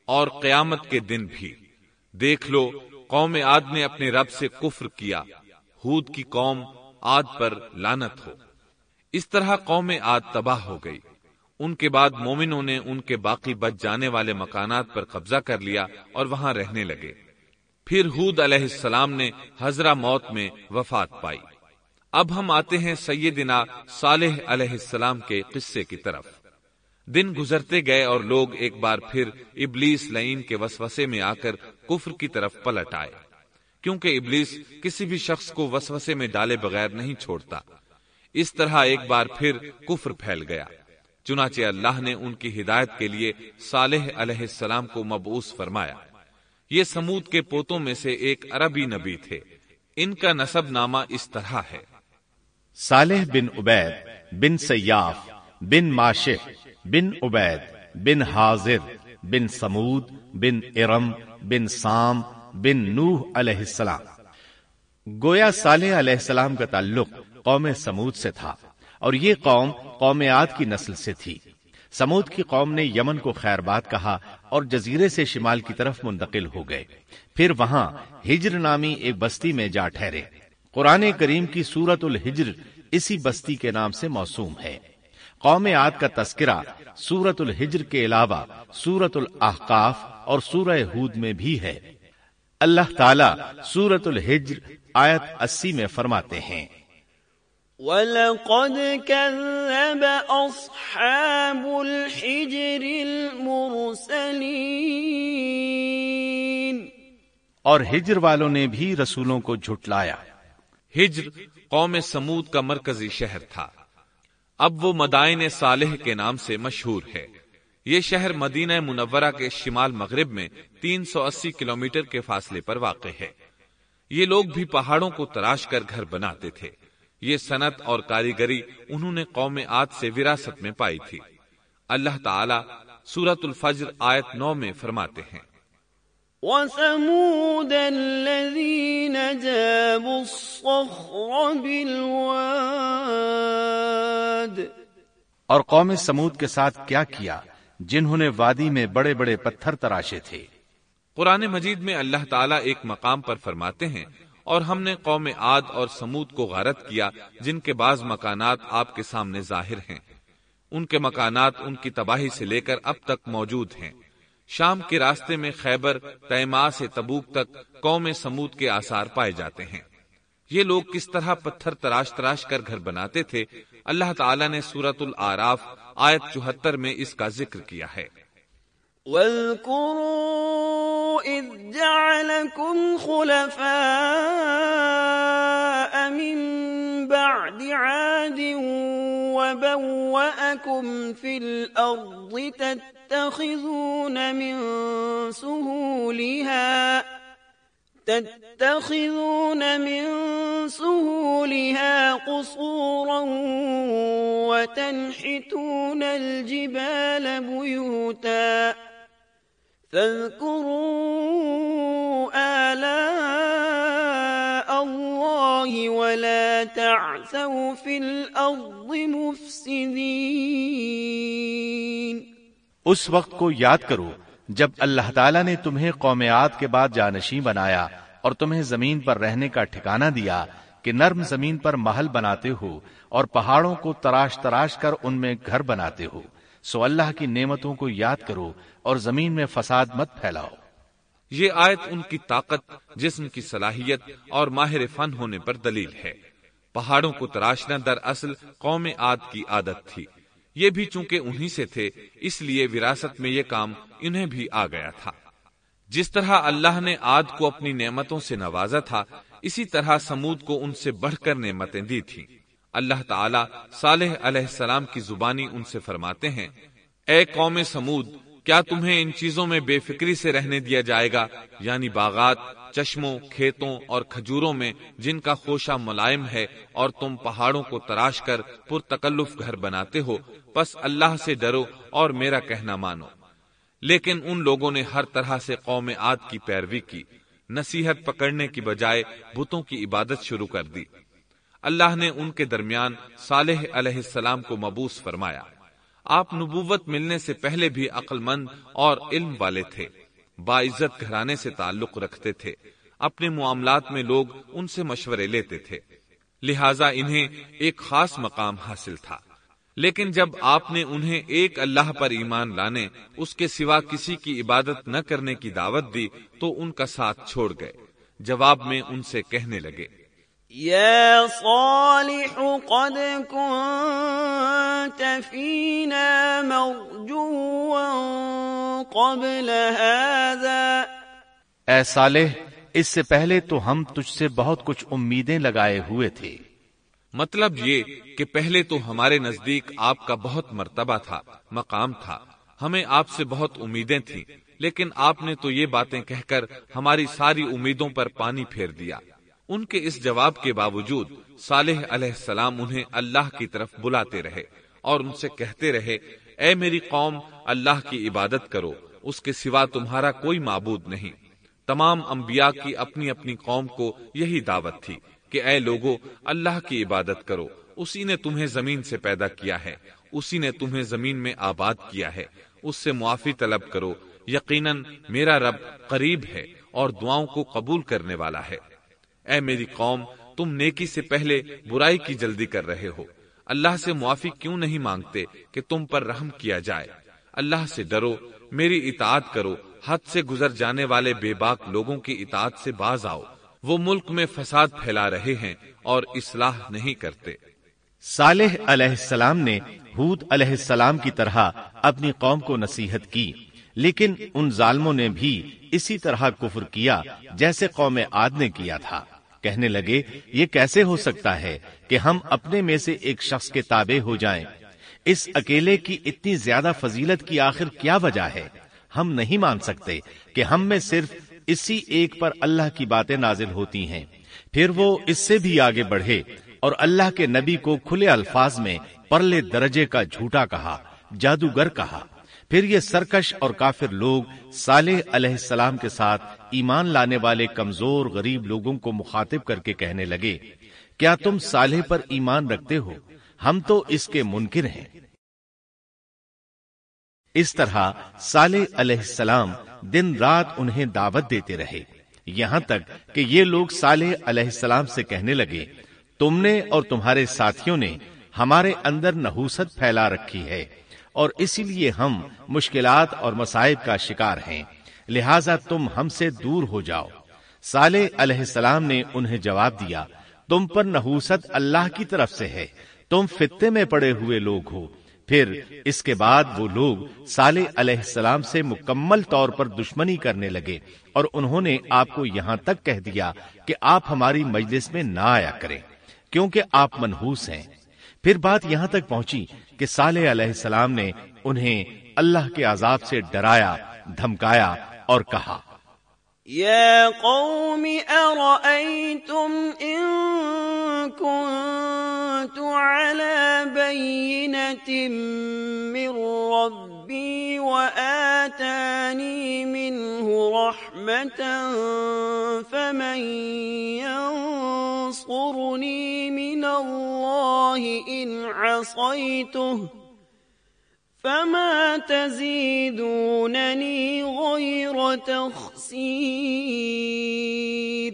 اور قیامت کے دن بھی۔ دیکھ لو، قوم آد نے اپنے رب سے کفر کیا۔ ہود کی قوم آد پر لانت ہو۔ اس طرح قوم آد تباہ ہو گئی۔ ان کے بعد مومنوں نے ان کے باقی بچ جانے والے مکانات پر قبضہ کر لیا اور وہاں رہنے لگے۔ پھر ہود علیہ السلام نے حضرہ موت میں وفات پائی۔ اب ہم آتے ہیں سیدنا صالح علیہ السلام کے قصے کی طرف۔ دن گزرتے گئے اور لوگ ایک بار پھر ابلیس لائن کے وسوسے میں آ کر کفر کی طرف پلٹ آئے۔ کیونکہ ابلیس کسی بھی شخص کو وسوسے میں ڈالے بغیر نہیں چھوڑتا۔ اس طرح ایک بار پھر کفر پھیل گیا۔ چنانچہ اللہ نے ان کی ہدایت کے لیے صالح علیہ السلام کو مبوس فرمایا۔ یہ سمود کے پوتوں میں سے ایک عربی نبی تھے۔ ان کا نصب نامہ اس طرح ہے۔ صالح بن عبید بن سیاف بن ماشق بن عبید بن حاضر بن سمود بن ارم بن سام بن نوح علیہ السلام۔ گویا صالح علیہ السلام کا تعلق قوم سمود سے تھا اور یہ قوم قوم عاد کی نسل سے تھی۔ سمود کی قوم نے یمن کو خیر بات کہا اور جزیرے سے شمال کی طرف منتقل ہو گئے۔ پھر وہاں ہجر نامی ایک بستی میں جا ٹھہرے۔ قرآن کریم کی سورت الحجر اسی بستی کے نام سے موسوم ہے۔ قوم عاد کا تذکرہ سورت الحجر کے علاوہ سورت الاحقاف اور سورہ ہود میں بھی ہے۔ اللہ تعالی سورت الحجر آیت اسی میں فرماتے ہیں۔ وَلَقَدْ كَذَّبَ أَصْحَابُ الْحِجْرِ الْمُرْسَلِينَ۔ اور ہجر والوں نے بھی رسولوں کو جھٹلایا۔ ہجر قوم سمود کا مرکزی شہر تھا۔ اب وہ مدائن صالح کے نام سے مشہور ہے۔ یہ شہر مدینہ منورہ کے شمال مغرب میں تین سو اسی کلومیٹر کے فاصلے پر واقع ہے۔ یہ لوگ بھی پہاڑوں کو تراش کر گھر بناتے تھے۔ یہ صنعت اور کاریگری انہوں نے قوم آد سے وراثت میں پائی تھی۔ اللہ تعالی سورت الفجر آیت نو میں فرماتے ہیں۔ وَثَمُودَ الَّذِينَ جَابُوا الصَّخْرَ بِالْوَادِ. اور قوم سمود کے ساتھ کیا کیا جنہوں نے وادی میں بڑے بڑے پتھر تراشے تھے؟ قرآن مجید میں اللہ تعالیٰ ایک مقام پر فرماتے ہیں اور ہم نے قوم عاد اور سمود کو غارت کیا جن کے بعض مکانات آپ کے سامنے ظاہر ہیں۔ ان کے مکانات ان کی تباہی سے لے کر اب تک موجود ہیں۔ شام کے راستے میں خیبر تیما سے تبوک تک قوم سمود کے آثار پائے جاتے ہیں۔ یہ لوگ کس طرح پتھر تراش تراش کر گھر بناتے تھے، اللہ تعالیٰ نے سورت العراف آیت چوہتر میں اس کا ذکر کیا ہے۔ وَاذْكُرُوا إِذْ جَعَلَكُمْ خُلَفَاءَ مِن بَعْدِ عَادٍ وَبَوَّأَكُمْ فِي الْأَرْضِ تَتَّخِذُونَ مِن سُهُولِهَا تتخذون من سهولها قصورا وتنحتون الجبال بيوتا فاذكروا آلاء الله ولا تعثوا في الأرض مفسدين. اس وقت کو یاد کرو جب اللہ تعالیٰ نے تمہیں قومیات کے بعد جانشین بنایا اور تمہیں زمین پر رہنے کا ٹھکانہ دیا کہ نرم زمین پر محل بناتے ہو اور پہاڑوں کو تراش تراش کر ان میں گھر بناتے ہو۔ سو اللہ کی نعمتوں کو یاد کرو اور زمین میں فساد مت پھیلاؤ۔ یہ آیت ان کی طاقت، جسم کی صلاحیت اور ماہر فن ہونے پر دلیل ہے۔ پہاڑوں کو تراشنا در اصل قوم آد کی عادت تھی۔ یہ بھی چونکہ انہی سے تھے، اس لیے وراثت میں یہ کام انہیں بھی آ گیا تھا۔ جس طرح اللہ نے آد کو اپنی نعمتوں سے نوازا تھا، اسی طرح سمود کو ان سے بڑھ کر نعمتیں دی تھی اللہ تعالیٰ صالح علیہ السلام کی زبانی ان سے فرماتے ہیں، اے قوم سمود، کیا تمہیں ان چیزوں میں بے فکری سے رہنے دیا جائے گا؟ یعنی باغات، چشموں، کھیتوں اور کھجوروں میں جن کا خوشہ ملائم ہے اور تم پہاڑوں کو تراش کر پر تکلف گھر بناتے ہو بس اللہ سے ڈرو اور میرا کہنا مانو۔ لیکن ان لوگوں نے ہر طرح سے قوم آد کی پیروی کی، نصیحت پکڑنے کی بجائے بتوں کی عبادت شروع کر دی۔ اللہ نے ان کے درمیان صالح علیہ السلام کو مبوس فرمایا۔ آپ نبوت ملنے سے پہلے بھی عقل مند اور علم والے تھے۔ باعزت گھرانے سے تعلق رکھتے تھے۔ اپنے معاملات میں لوگ ان سے مشورے لیتے تھے۔ لہذا انہیں ایک خاص مقام حاصل تھا۔ لیکن جب آپ نے انہیں ایک اللہ پر ایمان لانے، اس کے سوا کسی کی عبادت نہ کرنے کی دعوت دی، تو ان کا ساتھ چھوڑ گئے۔ جواب میں ان سے کہنے لگے۔ يا صالح قد كنت فينا مرجوا قبل هذا. اے صالح اس سے پہلے تو ہم تجھ سے بہت کچھ امیدیں لگائے ہوئے تھے۔ مطلب یہ کہ پہلے تو ہمارے نزدیک آپ کا بہت مرتبہ تھا مقام تھا۔ ہمیں آپ سے بہت امیدیں تھیں لیکن آپ نے تو یہ باتیں کہہ کر ہماری ساری امیدوں پر پانی پھیر دیا۔ ان کے اس جواب کے باوجود صالح علیہ السلام انہیں اللہ کی طرف بلاتے رہے اور ان سے کہتے رہے، اے میری قوم، اللہ کی عبادت کرو، اس کے سوا تمہارا کوئی معبود نہیں۔ تمام انبیاء کی اپنی اپنی قوم کو یہی دعوت تھی کہ اے لوگو، اللہ کی عبادت کرو، اسی نے تمہیں زمین سے پیدا کیا ہے، اسی نے تمہیں زمین میں آباد کیا ہے، اس سے معافی طلب کرو، یقیناً میرا رب قریب ہے اور دعاؤں کو قبول کرنے والا ہے۔ اے میری قوم، تم نیکی سے پہلے برائی کی جلدی کر رہے ہو۔ اللہ سے معافی کیوں نہیں مانگتے کہ تم پر رحم کیا جائے؟ اللہ سے ڈرو، میری اطاعت کرو۔ حد سے گزر جانے والے بے باک لوگوں کی اطاعت سے باز آؤ۔ وہ ملک میں فساد پھیلا رہے ہیں اور اصلاح نہیں کرتے۔ صالح علیہ السلام نے حود علیہ السلام کی طرح اپنی قوم کو نصیحت کی، لیکن ان ظالموں نے بھی اسی طرح کفر کیا جیسے قوم عاد نے کیا تھا۔ کہنے لگے، یہ کیسے ہو سکتا ہے کہ ہم اپنے میں سے ایک شخص کے تابع ہو جائیں؟ اس اکیلے کی اتنی زیادہ فضیلت کی آخر کیا وجہ ہے؟ ہم نہیں مان سکتے کہ ہم میں صرف اسی ایک پر اللہ کی باتیں نازل ہوتی ہیں۔ پھر وہ اس سے بھی آگے بڑھے اور اللہ کے نبی کو کھلے الفاظ میں پرلے درجے کا جھوٹا کہا، جادوگر کہا۔ پھر یہ سرکش اور کافر لوگ صالح علیہ السلام کے ساتھ ایمان لانے والے کمزور غریب لوگوں کو مخاطب کر کے کہنے لگے، کیا تم صالح پر ایمان رکھتے ہو؟ ہم تو اس کے منکر ہیں. اس طرح صالح علیہ السلام دن رات انہیں دعوت دیتے رہے۔ یہاں تک کہ یہ لوگ صالح علیہ السلام سے کہنے لگے، تم نے اور تمہارے ساتھیوں نے ہمارے اندر نحوست پھیلا رکھی ہے اور اسی لیے ہم مشکلات اور مسائب کا شکار ہیں۔ لہذا تم ہم سے دور ہو جاؤ۔ صالح علیہ السلام نے انہیں جواب دیا، تم پر نحوست اللہ کی طرف سے ہے، تم فتے میں پڑے ہوئے لوگ ہو۔ پھر اس کے بعد وہ لوگ صالح علیہ السلام سے مکمل طور پر دشمنی کرنے لگے اور انہوں نے آپ کو یہاں تک کہہ دیا کہ آپ ہماری مجلس میں نہ آیا کریں، کیونکہ آپ منحوس ہیں۔ پھر بات یہاں تک پہنچی کہ صالح علیہ السلام نے انہیں اللہ کے عذاب سے ڈرایا، دھمکایا اور کہا يا قوم أرأيتم إن كنت على بينة من ربي وآتاني منه رحمة فمن ينصرني من الله إن عصيته فما تزيدونني غير تخسير۔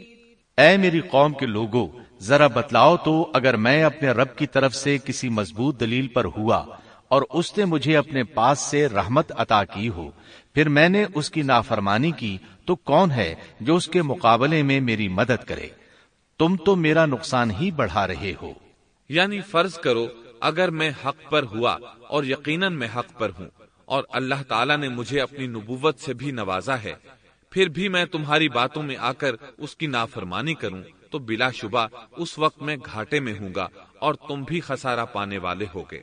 اے میری قوم کے لوگوں ذرا بتلاؤ تو اگر میں اپنے رب کی طرف سے کسی مضبوط دلیل پر ہوا اور اس نے مجھے اپنے پاس سے رحمت عطا کی ہو پھر میں نے اس کی نافرمانی کی تو کون ہے جو اس کے مقابلے میں میری مدد کرے؟ تم تو میرا نقصان ہی بڑھا رہے ہو۔ یعنی فرض کرو اگر میں حق پر ہوا اور یقیناً میں حق پر ہوں اور اللہ تعالیٰ نے مجھے اپنی نبوت سے بھی نوازا ہے، پھر بھی میں تمہاری باتوں میں آ کر اس کی نافرمانی کروں تو بلا شبہ اس وقت میں گھاٹے میں ہوں گا اور تم بھی خسارہ پانے والے ہوگے۔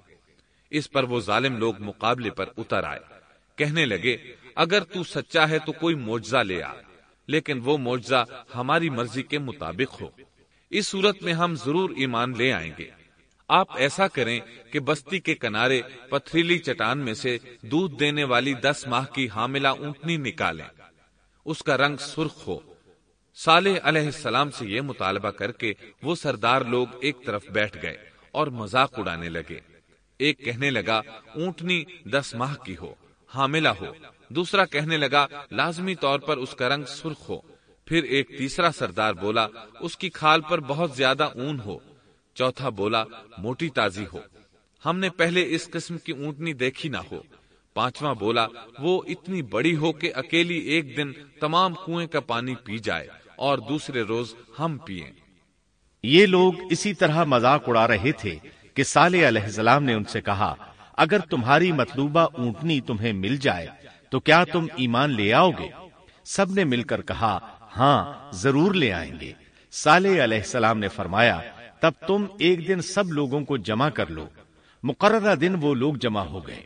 اس پر وہ ظالم لوگ مقابلے پر اتر آئے۔ کہنے لگے، اگر تو سچا ہے تو کوئی معجزہ لے آ، لیکن وہ معجزہ ہماری مرضی کے مطابق ہو۔ اس صورت میں ہم ضرور ایمان لے آئیں گے۔ آپ ایسا کریں کہ بستی کے کنارے پتھریلی چٹان میں سے دودھ دینے والی دس ماہ کی حاملہ اونٹنی نکالیں۔ اس کا رنگ سرخ ہو۔ صالح علیہ السلام سے یہ مطالبہ کر کے وہ سردار لوگ ایک طرف بیٹھ گئے اور مذاق اڑانے لگے۔ ایک کہنے لگا، اونٹنی دس ماہ کی ہو، حاملہ ہو۔ دوسرا کہنے لگا، لازمی طور پر اس کا رنگ سرخ ہو۔ پھر ایک تیسرا سردار بولا، اس کی کھال پر بہت زیادہ اون ہو۔ چوتھا بولا، موٹی تازی ہو۔ ہم نے پہلے اس قسم کی اونٹنی دیکھی نہ ہو۔ پانچواں بولا، وہ اتنی بڑی ہو کہ اکیلی ایک دن تمام کنویں کا پانی پی جائے اور دوسرے روز ہم پیئیں یہ لوگ اسی طرح مذاق اڑا رہے تھے کہ صالح علیہ السلام نے ان سے کہا، اگر تمہاری مطلوبہ اونٹنی تمہیں مل جائے، تو کیا تم ایمان لے آؤ گے؟ سب نے مل کر کہا ہاں ضرور لے آئیں گے۔ صالح علیہ السلام نے فرمایا تب تم ایک دن سب لوگوں کو جمع کر لو۔ مقررہ دن وہ لوگ جمع ہو گئے۔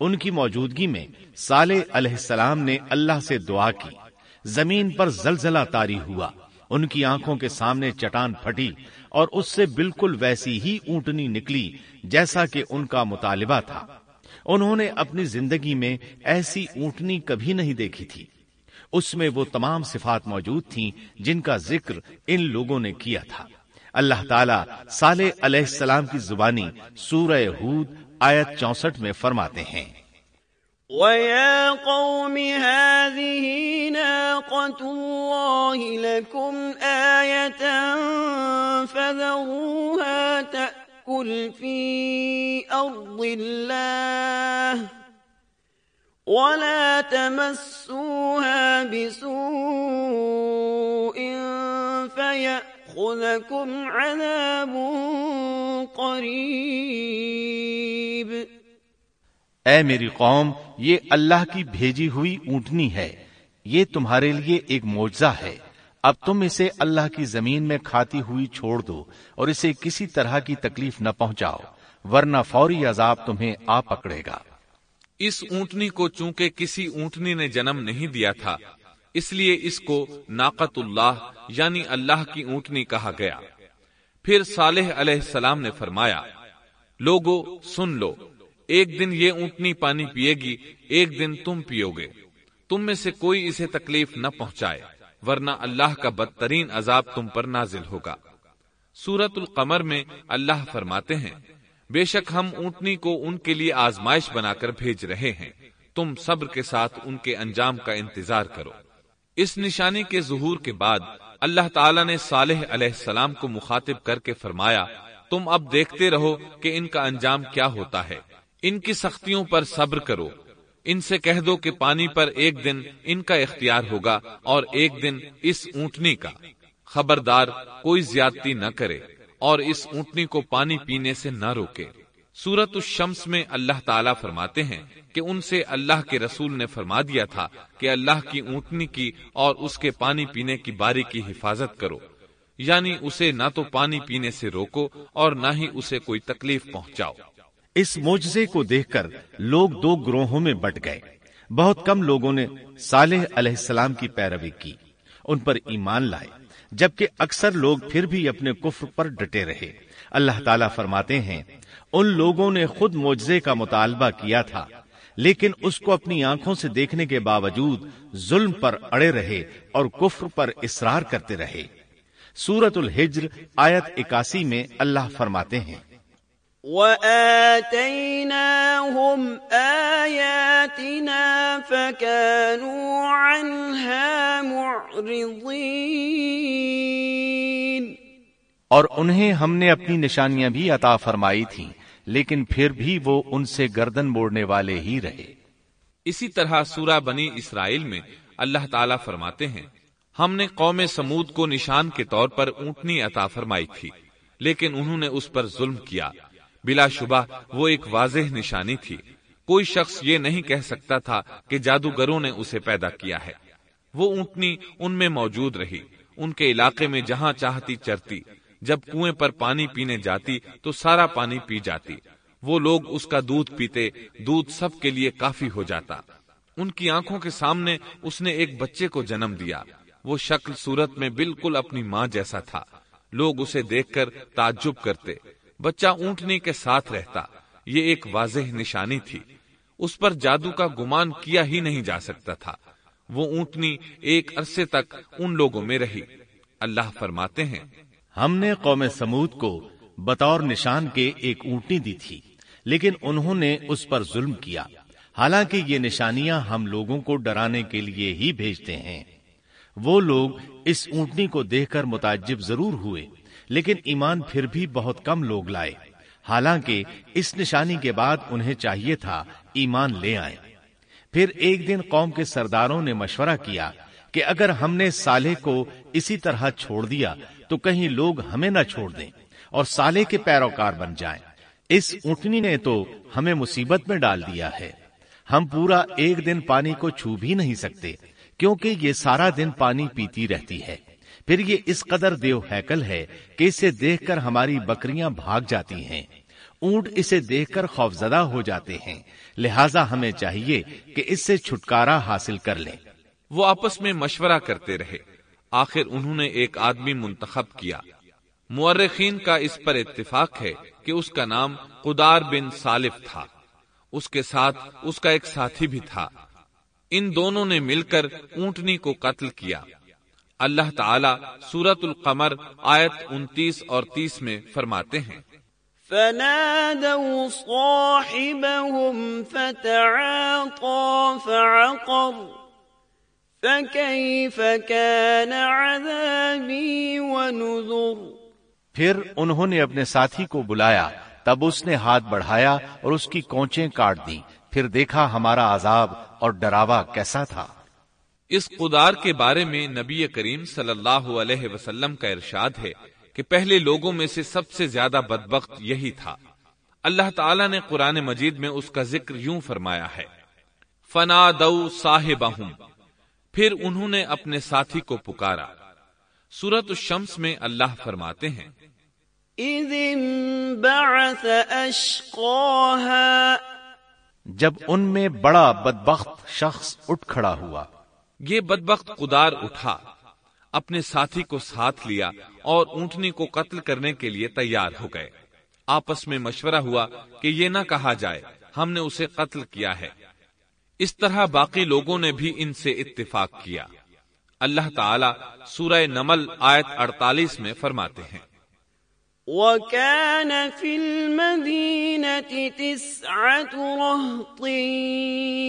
ان کی موجودگی میں صالح علیہ السلام نے اللہ سے دعا کی۔ زمین پر زلزلہ تاری ہوا۔ ان کی آنکھوں کے سامنے چٹان پھٹی اور اس سے بالکل ویسی ہی اونٹنی نکلی جیسا کہ ان کا مطالبہ تھا۔ انہوں نے اپنی زندگی میں ایسی اونٹنی کبھی نہیں دیکھی تھی۔ اس میں وہ تمام صفات موجود تھیں جن کا ذکر ان لوگوں نے کیا تھا۔ اللہ تعالیٰ صالح علیہ السلام کی زبانی سورہ ہود آیت چونسٹھ میں فرماتے ہیں۔ وَيَا قَوْمِ هَذِهِ نَاقَةُ اللَّهِ لَكُمْ آيَةً فَذَرُوهَا تَأْكُلْ فِي أَرْضِ اللَّهِ وَلَا تَمَسُّوهَا بِسُوءٍ فَيَأْكُلْ فَيَأْخُذَكُمْ عَذَابٌ قَرِيبٌ۔ اے میری قوم یہ اللہ کی بھیجی ہوئی اونٹنی ہے۔ یہ تمہارے لیے ایک معجزہ ہے۔ اب تم اسے اللہ کی زمین میں کھاتی ہوئی چھوڑ دو اور اسے کسی طرح کی تکلیف نہ پہنچاؤ ورنہ فوری عذاب تمہیں آ پکڑے گا۔ اس اونٹنی کو چونکہ کسی اونٹنی نے جنم نہیں دیا تھا اس لیے اس کو ناقت اللہ یعنی اللہ کی اونٹنی کہا گیا۔ پھر صالح علیہ السلام نے فرمایا، لوگو، سن لو، ایک دن یہ اونٹنی پانی پیے گی، ایک دن تم پیو گے۔ تم میں سے کوئی اسے تکلیف نہ پہنچائے، ورنہ اللہ کا بدترین عذاب تم پر نازل ہوگا۔ سورت القمر میں اللہ فرماتے ہیں، بے شک ہم اونٹنی کو ان کے لیے آزمائش بنا کر بھیج رہے ہیں۔ تم صبر کے ساتھ ان کے انجام کا انتظار کرو۔ اس نشانی کے ظہور کے بعد اللہ تعالیٰ نے صالح علیہ السلام کو مخاطب کر کے فرمایا، تم اب دیکھتے رہو کہ ان کا انجام کیا ہوتا ہے۔ ان کی سختیوں پر صبر کرو۔ ان سے کہہ دو کہ پانی پر ایک دن ان کا اختیار ہوگا اور ایک دن اس اونٹنی کا۔ خبردار، کوئی زیادتی نہ کرے اور اس اونٹنی کو پانی پینے سے نہ روکے۔ سورت الشمس میں اللہ تعالیٰ فرماتے ہیں کہ ان سے اللہ کے رسول نے فرما دیا تھا کہ اللہ کی اونٹنی کی اور اس کے پانی پینے کی باری کی حفاظت کرو۔ یعنی اسے نہ تو پانی پینے سے روکو اور نہ ہی اسے کوئی تکلیف پہنچاؤ۔ اس معجزے کو دیکھ کر لوگ دو گروہوں میں بٹ گئے۔ بہت کم لوگوں نے صالح علیہ السلام کی پیروی کی۔ ان پر ایمان لائے۔ جبکہ اکثر لوگ پھر بھی اپنے کفر پر ڈٹے رہے۔ اللہ تعالیٰ فرماتے ہیں، ان لوگوں نے خود معجزے کا مطالبہ کیا تھا، لیکن اس کو اپنی آنکھوں سے دیکھنے کے باوجود ظلم پر اڑے رہے اور کفر پر اصرار کرتے رہے۔ سورت الحجر آیت اکاسی میں اللہ فرماتے ہیں وَآتَيْنَاهُمْ آيَاتِنَا فَكَانُوا عَنْهَا مُعْرِضِينَ اور انہیں ہم نے اپنی نشانیاں بھی عطا فرمائی تھیں لیکن پھر بھی وہ ان سے گردن موڑنے والے ہی رہے۔ اسی طرح سورہ بنی اسرائیل میں اللہ تعالیٰ فرماتے ہیں ہم نے قوم سمود کو نشان کے طور پر اونٹنی عطا فرمائی تھی لیکن انہوں نے اس پر ظلم کیا۔ بلا شبہ وہ ایک واضح نشانی تھی۔ کوئی شخص یہ نہیں کہہ سکتا تھا کہ جادوگروں نے اسے پیدا کیا ہے۔ وہ اونٹنی ان میں موجود رہی۔ ان کے علاقے میں جہاں چاہتی چرتی۔ جب کنویں پر پانی پینے جاتی تو سارا پانی پی جاتی۔ وہ لوگ اس کا دودھ پیتے، دودھ سب کے لیے کافی ہو جاتا۔ ان کی آنکھوں کے سامنے اس نے ایک بچے کو جنم دیا۔ وہ شکل صورت میں بالکل اپنی ماں جیسا تھا۔ لوگ اسے دیکھ کر تعجب کرتے۔ بچہ اونٹنی کے ساتھ رہتا۔ یہ ایک واضح نشانی تھی۔ اس پر جادو کا گمان کیا ہی نہیں جا سکتا تھا۔ وہ اونٹنی ایک عرصے تک ان لوگوں میں رہی۔ اللہ فرماتے ہیں، ہم نے قوم سمود کو بطور نشان کے ایک اونٹنی دی تھی، لیکن انہوں نے اس پر ظلم کیا۔ حالانکہ یہ نشانیاں ہم لوگوں کو ڈرانے کے لیے ہی بھیجتے ہیں۔ وہ لوگ اس اونٹنی کو دیکھ کر متعجب ضرور ہوئے۔ لیکن ایمان پھر بھی بہت کم لوگ لائے۔ حالانکہ اس نشانی کے بعد انہیں چاہیے تھا ایمان لے آئیں۔ پھر ایک دن قوم کے سرداروں نے مشورہ کیا کہ اگر ہم نے سالے کو اسی طرح چھوڑ دیا تو کہیں لوگ ہمیں نہ چھوڑ دیں اور سالے کے پیروکار بن جائیں۔ اس اونٹنی نے تو ہمیں مصیبت میں ڈال دیا ہے۔ ہم پورا ایک دن پانی کو چھو بھی نہیں سکتے کیونکہ یہ سارا دن پانی پیتی رہتی ہے۔ پھر یہ اس قدر دیو ہیکل ہے کہ اسے دیکھ کر ہماری بکریاں بھاگ جاتی ہیں۔ اونٹ اسے دیکھ کر خوفزدہ ہو جاتے ہیں۔ لہٰذا ہمیں چاہیے کہ اس سے چھٹکارا حاصل کر لیں۔ وہ آپس میں مشورہ کرتے رہے۔ آخر انہوں نے ایک آدمی منتخب کیا۔ مورخین کا اس پر اتفاق ہے کہ اس کا نام قدار بن سالف تھا۔ اس کے ساتھ اس کا ایک ساتھی بھی تھا۔ ان دونوں نے مل کر اونٹنی کو قتل کیا۔ اللہ تعالی سورت القمر آیت انتیس اور تیس میں فرماتے ہیں۔ فنادوا صاحبهم فتعاطى فعقر فكيف كان عذابي ونذر پھر انہوں نے اپنے ساتھی کو بلایا تب اس نے ہاتھ بڑھایا اور اس کی کونچیں کاٹ دی پھر دیکھا ہمارا عذاب اور ڈراوا کیسا تھا۔ اس قدار کے بارے میں نبی کریم صلی اللہ علیہ وسلم کا ارشاد ہے کہ پہلے لوگوں میں سے سب سے زیادہ بدبخت یہی تھا۔ اللہ تعالی نے قرآن مجید میں اس کا ذکر یوں فرمایا ہے فنا دو صاحب پھر انہوں نے اپنے ساتھی کو پکارا۔ سورت الشمس میں اللہ فرماتے ہیں جب ان میں بڑا بدبخت شخص اٹھ کھڑا ہوا۔ یہ بدبخت قدار اٹھا، اپنے ساتھی کو ساتھ لیا اور اونٹنی کو قتل کرنے کے لیے تیار ہو گئے۔ آپس میں مشورہ ہوا کہ یہ نہ کہا جائے، ہم نے اسے قتل کیا ہے۔ اس طرح باقی لوگوں نے بھی ان سے اتفاق کیا۔ اللہ تعالی سورہ نمل آیت 48 میں فرماتے ہیں۔ وكان في المدينة تسعة رهط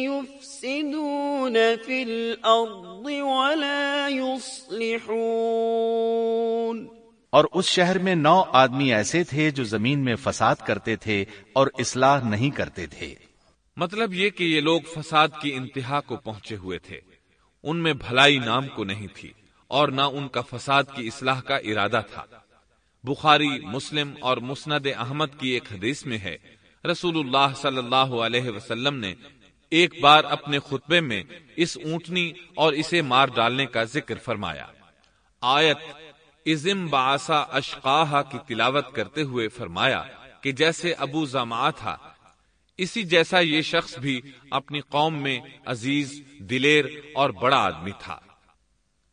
يفسدون في الأرض ولا يصلحون. اور اس شہر میں نو آدمی ایسے تھے جو زمین میں فساد کرتے تھے اور اصلاح نہیں کرتے تھے۔ مطلب یہ کہ یہ لوگ فساد کی انتہا کو پہنچے ہوئے تھے۔ ان میں بھلائی نام کو نہیں تھی اور نہ ان کا فساد کی اصلاح کا ارادہ تھا۔ بخاری، مسلم اور مسند احمد کی ایک حدیث میں ہے۔ رسول اللہ صلی اللہ علیہ وسلم نے ایک بار اپنے خطبے میں اس اونٹنی اور اسے مار ڈالنے کا ذکر فرمایا۔ آیت، ازم باسا اشقاہ کی تلاوت کرتے ہوئے فرمایا کہ جیسے ابو زما تھا، اسی جیسا یہ شخص بھی اپنی قوم میں عزیز، دلیر اور بڑا آدمی تھا۔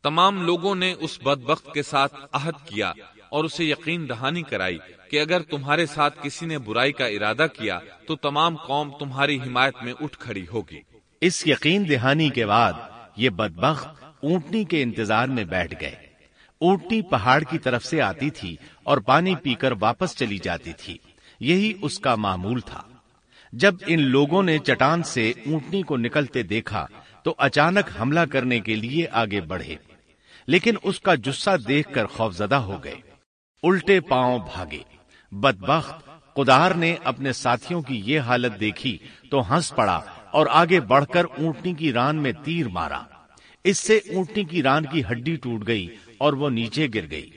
تمام لوگوں نے اس بدبخت کے ساتھ عہد کیا اور اسے یقین دہانی کرائی کہ اگر تمہارے ساتھ کسی نے برائی کا ارادہ کیا تو تمام قوم تمہاری حمایت میں اٹھ کھڑی ہوگی۔ اس یقین دہانی کے بعد یہ بدبخت اونٹنی کے انتظار میں بیٹھ گئے۔ اونٹنی پہاڑ کی طرف سے آتی تھی اور پانی پی کر واپس چلی جاتی تھی۔ یہی اس کا معمول تھا۔ جب ان لوگوں نے چٹان سے اونٹنی کو نکلتے دیکھا تو اچانک حملہ کرنے کے لیے آگے بڑھے۔ لیکن اس کا جسہ دیکھ کر خوفزدہ ہو گئے۔ الٹے پاؤں بھاگے۔ بدبخت قدار نے اپنے ساتھیوں کی یہ حالت دیکھی تو ہنس پڑا اور آگے بڑھ کر اونٹنی کی ران میں تیر مارا۔ اس سے اونٹنی کی ران کی ہڈی ٹوٹ گئی اور وہ نیچے گر گئی۔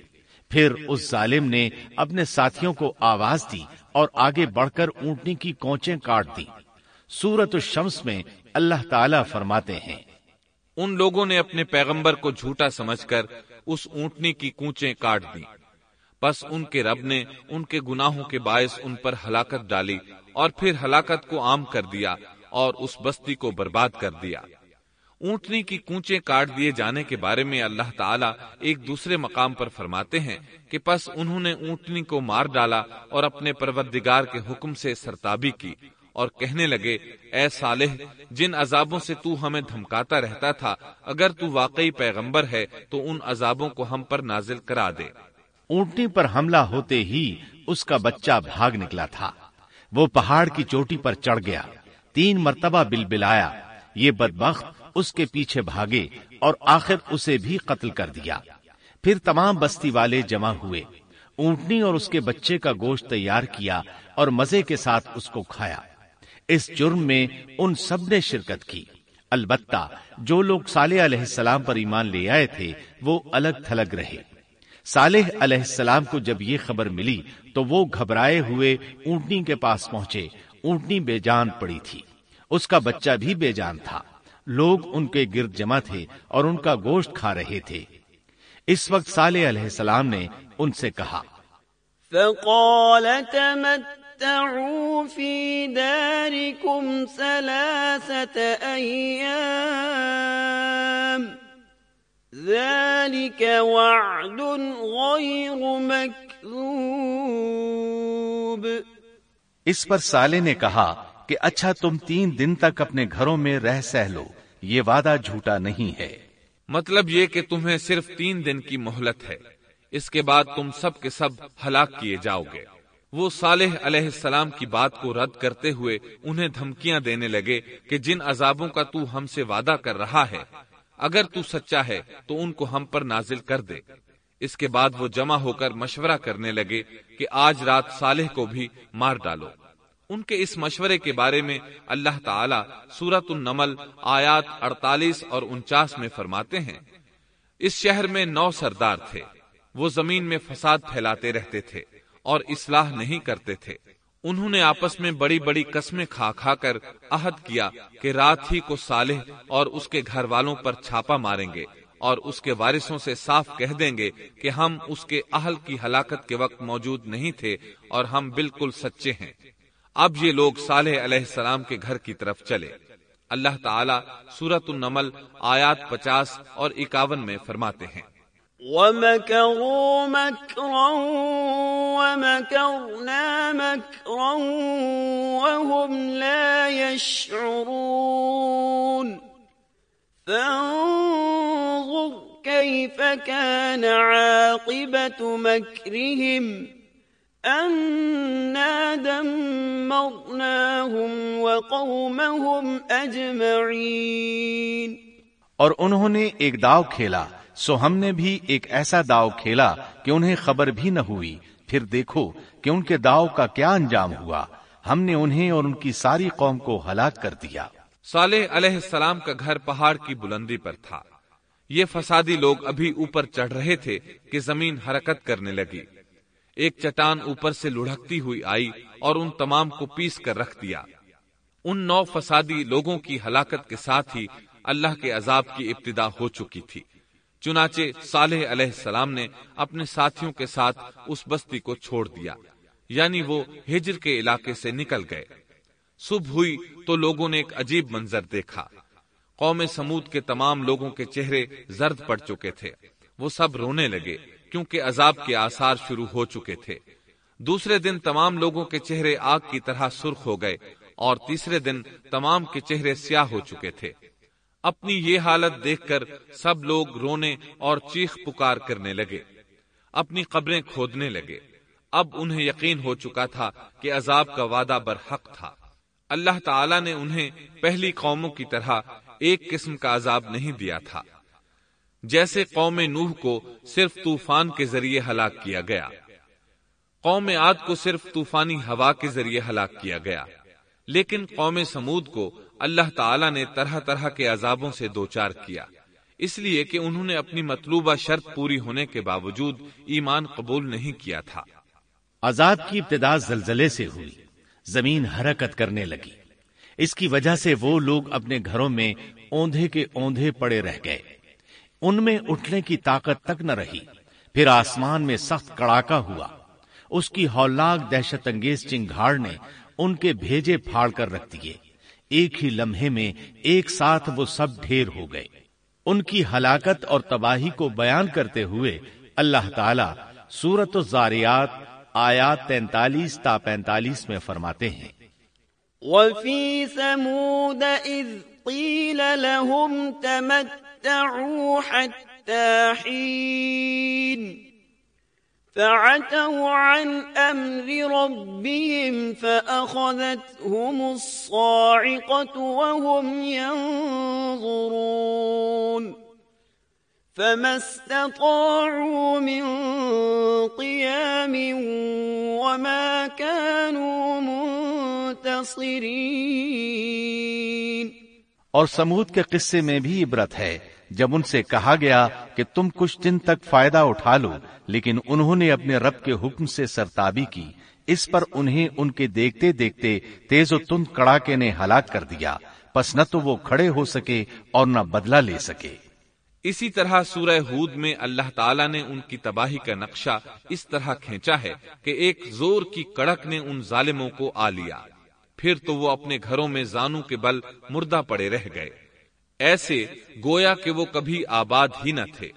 پھر اس ظالم نے اپنے ساتھیوں کو آواز دی اور آگے بڑھ کر اونٹنی کی کوچیں کاٹ دی سورت الشمس میں اللہ تعالی فرماتے ہیں۔ ان لوگوں نے اپنے پیغمبر کو جھوٹا سمجھ کر اس اونٹنی کی کوچیں کاٹ دی بس ان کے رب نے ان کے گناہوں کے باعث ان پر ہلاکت ڈالی اور پھر ہلاکت کو عام کر دیا اور اس بستی کو برباد کر دیا۔ اونٹنی کی کونچے کاٹ دیے جانے کے بارے میں اللہ تعالیٰ ایک دوسرے مقام پر فرماتے ہیں کہ پس انہوں نے اونٹنی کو مار ڈالا اور اپنے پروردگار کے حکم سے سرتابی کی اور کہنے لگے، اے صالح، جن عذابوں سے تو ہمیں دھمکاتا رہتا تھا، اگر تو واقعی پیغمبر ہے تو ان عذابوں کو ہم پر نازل کرا دے۔ اونٹنی پر حملہ ہوتے ہی اس کا بچہ بھاگ نکلا تھا۔ وہ پہاڑ کی چوٹی پر چڑھ گیا۔ تین مرتبہ بل بلایا۔ یہ بدبخت اس کے پیچھے بھاگے اور آخر اسے بھی قتل کر دیا۔ پھر تمام بستی والے جمع ہوئے۔ اونٹنی اور اس کے بچے کا گوشت تیار کیا اور مزے کے ساتھ اس کو کھایا۔ اس جرم میں ان سب نے شرکت کی۔ البتہ جو لوگ صالح علیہ السلام پر ایمان لے آئے تھے وہ الگ تھلگ رہے۔ صالح علیہ السلام کو جب یہ خبر ملی تو وہ گھبرائے ہوئے اونٹنی کے پاس پہنچے۔ اونٹنی بے جان پڑی تھی۔ اس کا بچہ بھی بے جان تھا۔ لوگ ان کے گرد جمع تھے اور ان کا گوشت کھا رہے تھے۔ اس وقت صالح علیہ السلام نے ان سے کہا، فقال، تمتعوا في داركم ثلاثة أيام ذلك وعد غير مكذوب۔ اس پر سالے نے کہا کہ اچھا تم تین دن تک اپنے گھروں میں رہ سہ لو یہ وعدہ جھوٹا نہیں ہے۔ مطلب یہ کہ تمہیں صرف تین دن کی مہلت ہے۔ اس کے بعد تم سب کے سب ہلاک کیے جاؤ گے۔ وہ صالح علیہ السلام کی بات کو رد کرتے ہوئے انہیں دھمکیاں دینے لگے کہ جن عذابوں کا تو ہم سے وعدہ کر رہا ہے اگر تو سچا ہے، تو ان کو ہم پر نازل کر دے۔ اس کے بعد وہ جمع ہو کر مشورہ کرنے لگے کہ آج رات صالح کو بھی مار ڈالو۔ ان کے اس مشورے کے بارے میں اللہ تعالی سورت النمل آیات اڑتالیس اور انچاس میں فرماتے ہیں۔ اس شہر میں نو سردار تھے۔ وہ زمین میں فساد پھیلاتے رہتے تھے اور اصلاح نہیں کرتے تھے۔ انہوں نے آپس میں بڑی بڑی قسمیں کھا کھا کر عہد کیا کہ رات ہی کو صالح اور اس کے گھر والوں پر چھاپا ماریں گے اور اس کے وارثوں سے صاف کہہ دیں گے کہ ہم اس کے اہل کی ہلاکت کے وقت موجود نہیں تھے اور ہم بالکل سچے ہیں۔ اب یہ لوگ صالح علیہ السلام کے گھر کی طرف چلے۔ اللہ تعالیٰ سورت النمل آیات پچاس اور اکاون میں فرماتے ہیں۔ وَمَكَرُوا مَكْرًا وَمَكَرْنَا مَكْرًا وَهُمْ لَا يَشْعُرُونَ فَانظُرْ كَيْفَ كَانَ عَاقِبَةُ مَكْرِهِمْ أَنَّا دَمَّرْنَاهُمْ وَقَوْمَهُمْ أَجْمَعِينَ اور انہوں نے ایک داؤ کھیلا۔ سو ہم نے بھی ایک ایسا داؤ کھیلا کہ انہیں خبر بھی نہ ہوئی۔ پھر دیکھو کہ ان کے داؤ کا کیا انجام ہوا۔ ہم نے انہیں اور ان کی ساری قوم کو ہلاک کر دیا۔ صالح علیہ السلام کا گھر پہاڑ کی بلندی پر تھا۔ یہ فسادی لوگ ابھی اوپر چڑھ رہے تھے کہ زمین حرکت کرنے لگی۔ ایک چٹان اوپر سے لڑھکتی ہوئی آئی اور ان تمام کو پیس کر رکھ دیا۔ ان نو فسادی لوگوں کی ہلاکت کے ساتھ ہی اللہ کے عذاب کی ابتدا ہو چکی تھی۔ چنانچہ صالح علیہ السلام نے اپنے ساتھیوں کے ساتھ اس بستی کو چھوڑ دیا یعنی وہ ہجر کے علاقے سے نکل گئے۔ صبح ہوئی تو لوگوں نے ایک عجیب منظر دیکھا۔ قوم سمود کے تمام لوگوں کے چہرے زرد پڑ چکے تھے۔ وہ سب رونے لگے کیونکہ عذاب کے آثار شروع ہو چکے تھے۔ دوسرے دن تمام لوگوں کے چہرے آگ کی طرح سرخ ہو گئے اور تیسرے دن تمام کے چہرے سیاہ ہو چکے تھے۔ اپنی یہ حالت دیکھ کر سب لوگ رونے اور چیخ پکار کرنے لگے۔ اپنی قبریں کھودنے لگے۔ اب انہیں یقین ہو چکا تھا کہ عذاب کا وعدہ برحق تھا۔ اللہ تعالی نے انہیں پہلی قوموں کی طرح ایک قسم کا عذاب نہیں دیا تھا۔ جیسے قوم نوح کو صرف طوفان کے ذریعے ہلاک کیا گیا۔ قوم عاد کو صرف طوفانی ہوا کے ذریعے ہلاک کیا گیا۔ لیکن قوم سمود کو اللہ تعالی نے طرح طرح کے عذابوں سے دوچار کیا۔ اس لیے کہ انہوں نے اپنی مطلوبہ شرط پوری ہونے کے باوجود ایمان قبول نہیں کیا تھا۔ عذاب کی ابتدا زلزلے سے ہوئی۔ زمین حرکت کرنے لگی۔ اس کی وجہ سے وہ لوگ اپنے گھروں میں اوندھے کے اوندھے پڑے رہ گئے۔ ان میں اٹھنے کی طاقت تک نہ رہی۔ پھر آسمان میں سخت کڑاکا ہوا۔ اس کی ہولناک دہشت انگیز چنگھاڑ نے ان کے بھیجے پھاڑ کر رکھ دیے۔ ایک ہی لمحے میں ایک ساتھ وہ سب ڈھیر ہو گئے۔ ان کی ہلاکت اور تباہی کو بیان کرتے ہوئے اللہ تعالی سورت الزاریات آیات تینتالیس تا پینتالیس میں فرماتے ہیں۔ وَفِي ثَمُودَ إِذْ قِيلَ لَهُمْ تَمَتَّعُوا حَتَّى حِينَ۔ فعتوا عن أمر ربهم فأخذتهم الصاعقة وهم ينظرون فما استطاعوا من قيام وما كانوا منتصرين اور سمود کے قصے میں بھی عبرت ہے جب ان سے کہا گیا کہ تم کچھ دن تک فائدہ اٹھا لو، لیکن انہوں نے اپنے رب کے حکم سے سرتابی کی۔ اس پر انہیں ان کے دیکھتے دیکھتے تیز و تند کڑاکے نے ہلاک کر دیا۔ پس نہ تو وہ کھڑے ہو سکے اور نہ بدلہ لے سکے۔ اسی طرح سورہ ہود میں اللہ تعالیٰ نے ان کی تباہی کا نقشہ اس طرح کھینچا ہے کہ ایک زور کی کڑک نے ان ظالموں کو آ لیا۔ پھر تو وہ اپنے گھروں میں زانو کے بل مردہ پڑے رہ گئے۔ ایسے گویا کہ وہ کبھی آباد ہی نہ تھے۔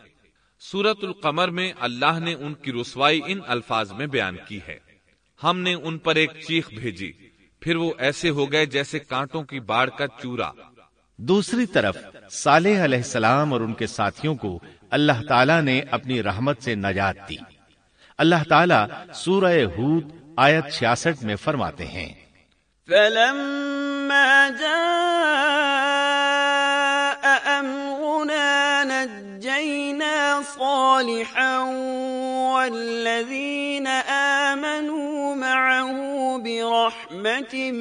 سورت القمر میں اللہ نے ان کی رسوائی ان الفاظ میں بیان کی ہے۔ ہم نے ان پر ایک چیخ بھیجی پھر وہ ایسے ہو گئے جیسے کانٹوں کی باڑ کا چورا۔ دوسری طرف صالح علیہ السلام اور ان کے ساتھیوں کو اللہ تعالیٰ نے اپنی رحمت سے نجات دی۔ اللہ تعالیٰ سورہ ہود آیت چھیاسٹھ میں فرماتے ہیں۔ فلما جاء صالحا والذين آمنوا معه برحمة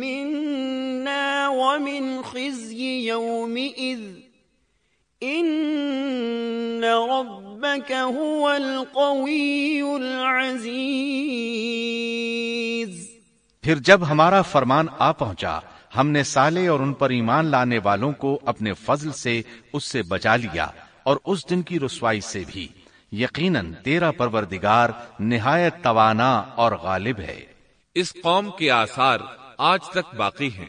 منا ومن خزي يومئذ إن ربك هو القوي العزيز پھر جب ہمارا فرمان آ پہنچا، ہم نے سالے اور ان پر ایمان لانے والوں کو اپنے فضل سے اس سے بچا لیا۔ اور اس دن کی رسوائی سے بھی۔ یقیناً تیرا پروردگار نہایت توانا اور غالب ہے۔ اس قوم کے آثار آج تک باقی ہیں۔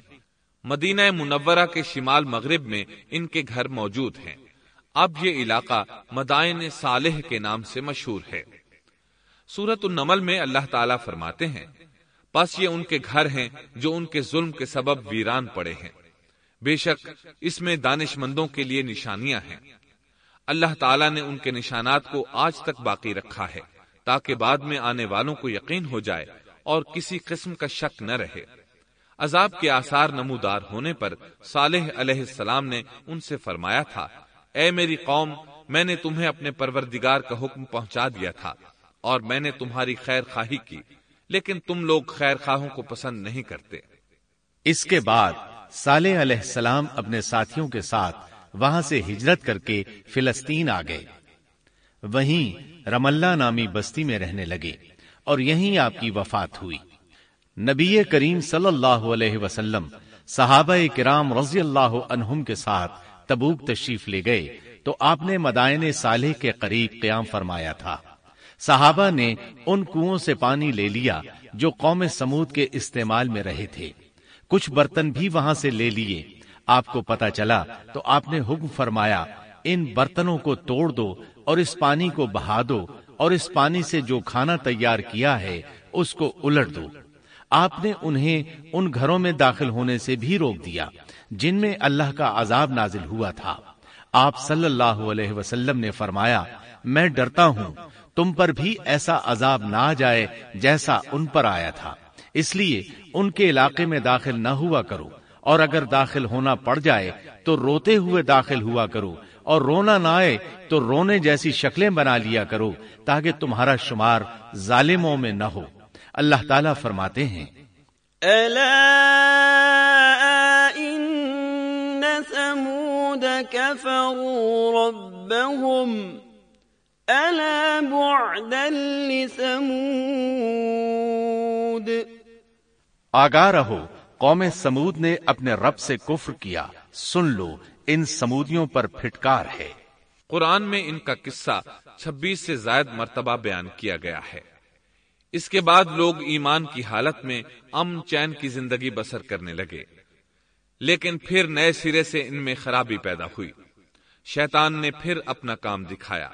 مدینہ منورہ کے شمال مغرب میں ان کے گھر موجود ہیں۔ اب یہ علاقہ مدائن صالح کے نام سے مشہور ہے۔ سورت النمل میں اللہ تعالیٰ فرماتے ہیں بس یہ ان کے گھر ہیں جو ان کے ظلم کے سبب ویران پڑے ہیں۔ بے شک اس میں دانش مندوں کے لیے نشانیاں ہیں۔ اللہ تعالیٰ نے ان کے نشانات کو آج تک باقی رکھا ہے، تاکہ بعد میں آنے والوں کو یقین ہو جائے اور کسی قسم کا شک نہ رہے۔ عذاب کے آثار نمودار ہونے پر صالح علیہ السلام نے ان سے فرمایا تھا، اے میری قوم، میں نے تمہیں اپنے پروردگار کا حکم پہنچا دیا تھا اور میں نے تمہاری خیر خواہی کی، لیکن تم لوگ خیر خواہوں کو پسند نہیں کرتے۔ اس کے بعد صالح علیہ السلام اپنے ساتھیوں کے ساتھ وہاں سے ہجرت کر کے فلسطین آ گئے۔ وہیں رم اللہ نامی بستی میں رہنے لگے اور یہیں آپ کی وفات ہوئی۔ نبی کریم صلی اللہ علیہ وسلم صحابہ کرام رضی اللہ عنہم کے ساتھ تبوک تشریف لے گئے تو آپ نے مدائن صالح کے قریب قیام فرمایا تھا۔ صحابہ نے ان کنو سے پانی لے لیا جو قوم سمود کے استعمال میں رہے تھے۔ کچھ برتن بھی وہاں سے لے لیے۔ آپ کو پتا چلا تو آپ نے حکم فرمایا، ان برتنوں کو توڑ دو اور اس پانی کو بہا دو اور اس پانی سے جو کھانا تیار کیا ہے، اس کو الٹ دو۔ آپ نے انہیں ان گھروں میں داخل ہونے سے بھی روک دیا، جن میں اللہ کا عذاب نازل ہوا تھا۔ آپ صلی اللہ علیہ وسلم نے فرمایا، میں ڈرتا ہوں، تم پر بھی ایسا عذاب نہ آ جائے جیسا ان پر آیا تھا۔ اس لیے ان کے علاقے میں داخل نہ ہوا کرو۔ اور اگر داخل ہونا پڑ جائے تو روتے ہوئے داخل ہوا کرو اور رونا نہ آئے تو رونے جیسی شکلیں بنا لیا کرو تاکہ تمہارا شمار ظالموں میں نہ ہو۔ اللہ تعالیٰ فرماتے ہیں ألا بعدا لثمود؟ آگاہ رہو قوم سمود نے اپنے رب سے کفر کیا۔ سن لو، ان سمودیوں پر پھٹکار ہے۔ قرآن میں ان کا قصہ چھبیس سے زائد مرتبہ بیان کیا گیا ہے۔ اس کے بعد لوگ ایمان کی حالت میں امن چین کی زندگی بسر کرنے لگے۔ لیکن پھر نئے سرے سے ان میں خرابی پیدا ہوئی۔ شیطان نے پھر اپنا کام دکھایا۔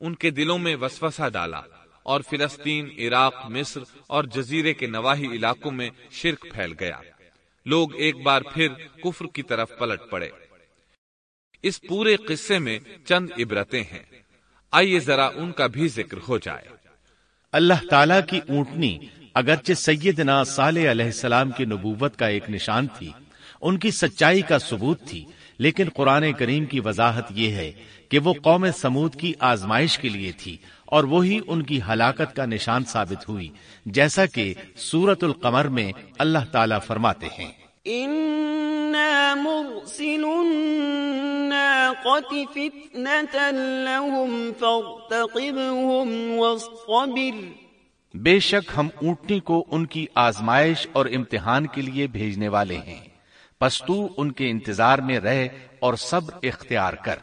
ان کے دلوں میں وسوسہ ڈالا اور فلسطین، عراق، مصر اور جزیرے کے نواحی علاقوں میں شرک پھیل گیا۔ لوگ ایک بار پھر کفر کی طرف پلٹ پڑے۔ اس پورے قصے میں چند عبرتیں ہیں۔ آئیے ذرا ان کا بھی ذکر ہو جائے۔ اللہ تعالی کی اونٹنی اگرچہ سیدنا صالح علیہ السلام کی نبوت کا ایک نشان تھی، ان کی سچائی کا ثبوت تھی، لیکن قرآن کریم کی وضاحت یہ ہے کہ وہ قوم سمود کی آزمائش کے لیے تھی اور وہی ان کی ہلاکت کا نشان ثابت ہوئی جیسا کہ سورت القمر میں اللہ تعالی فرماتے ہیں۔ بے شک ہم اونٹنی کو ان کی آزمائش اور امتحان کے لیے بھیجنے والے ہیں۔ پستو ان کے انتظار میں رہ اور صبر اختیار کر۔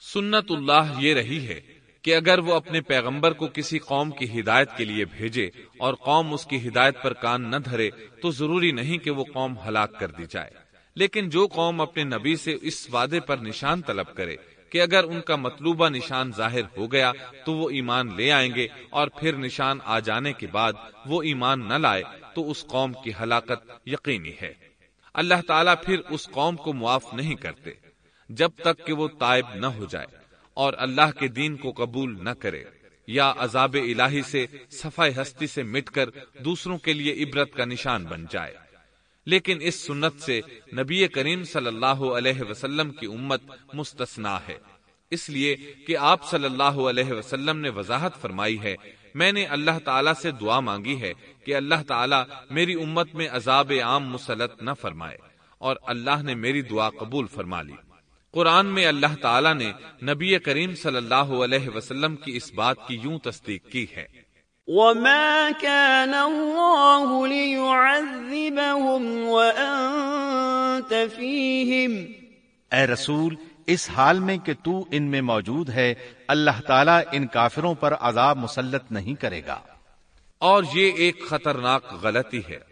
سنت اللہ یہ رہی ہے کہ اگر وہ اپنے پیغمبر کو کسی قوم کی ہدایت کے لیے بھیجے اور قوم اس کی ہدایت پر کان نہ دھرے، تو ضروری نہیں کہ وہ قوم ہلاک کر دی جائے۔ لیکن جو قوم اپنے نبی سے اس وعدے پر نشان طلب کرے کہ اگر ان کا مطلوبہ نشان ظاہر ہو گیا، تو وہ ایمان لے آئیں گے اور پھر نشان آ جانے کے بعد وہ ایمان نہ لائے، تو اس قوم کی ہلاکت یقینی ہے۔ اللہ تعالیٰ پھر اس قوم کو معاف نہیں کرتے۔ جب تک کہ وہ تائب نہ ہو جائے اور اللہ کے دین کو قبول نہ کرے یا عذاب الہی سے صفائی ہستی سے مٹ کر دوسروں کے لیے عبرت کا نشان بن جائے۔ لیکن اس سنت سے نبی کریم صلی اللہ علیہ وسلم کی امت مستثنا ہے۔ اس لیے کہ آپ صلی اللہ علیہ وسلم نے وضاحت فرمائی ہے، میں نے اللہ تعالیٰ سے دعا مانگی ہے کہ اللہ تعالیٰ میری امت میں عذاب عام مسلط نہ فرمائے اور اللہ نے میری دعا قبول فرما لی۔ قرآن میں اللہ تعالیٰ نے نبی کریم صلی اللہ علیہ وسلم کی اس بات کی یوں تصدیق کی ہے۔ وما كان الله ليعذبهم وأنت فيهم۔ اے رسول اس حال میں کہ تو ان میں موجود ہے اللہ تعالیٰ ان کافروں پر عذاب مسلط نہیں کرے گا۔ اور یہ ایک خطرناک غلطی ہے۔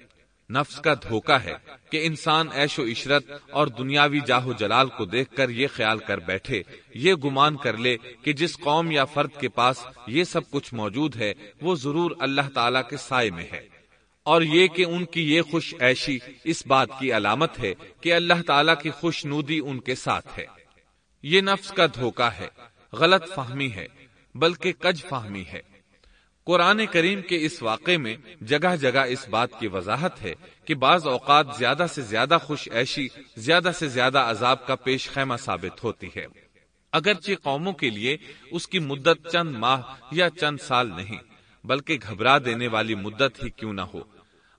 نفس کا دھوکا ہے کہ انسان ایش و عشرت اور دنیاوی جاہو جلال کو دیکھ کر یہ خیال کر بیٹھے، یہ گمان کر لے کہ جس قوم یا فرد کے پاس یہ سب کچھ موجود ہے، وہ ضرور اللہ تعالیٰ کے سائے میں ہے۔ اور یہ کہ ان کی یہ خوش ایشی اس بات کی علامت ہے کہ اللہ تعالیٰ کی خوش نودی ان کے ساتھ ہے۔ یہ نفس کا دھوکا ہے، غلط فہمی ہے، بلکہ کج فہمی ہے۔ قرآن کریم کے اس واقعے میں جگہ جگہ اس بات کی وضاحت ہے کہ بعض اوقات زیادہ سے زیادہ خوش ایشی زیادہ سے زیادہ عذاب کا پیش خیمہ ثابت ہوتی ہے۔ اگرچہ قوموں کے لیے اس کی مدت چند ماہ یا چند سال نہیں، بلکہ گھبرا دینے والی مدت ہی کیوں نہ ہو۔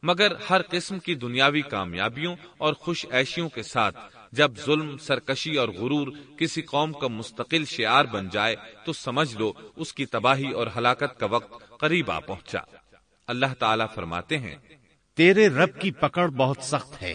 مگر ہر قسم کی دنیاوی کامیابیوں اور خوش ایشیوں کے ساتھ جب ظلم، سرکشی اور غرور کسی قوم کا مستقل شعار بن جائے تو سمجھ لو اس کی تباہی اور ہلاکت کا وقت قریب آ پہنچا۔ اللہ تعالیٰ فرماتے ہیں، تیرے رب کی پکڑ بہت سخت ہے،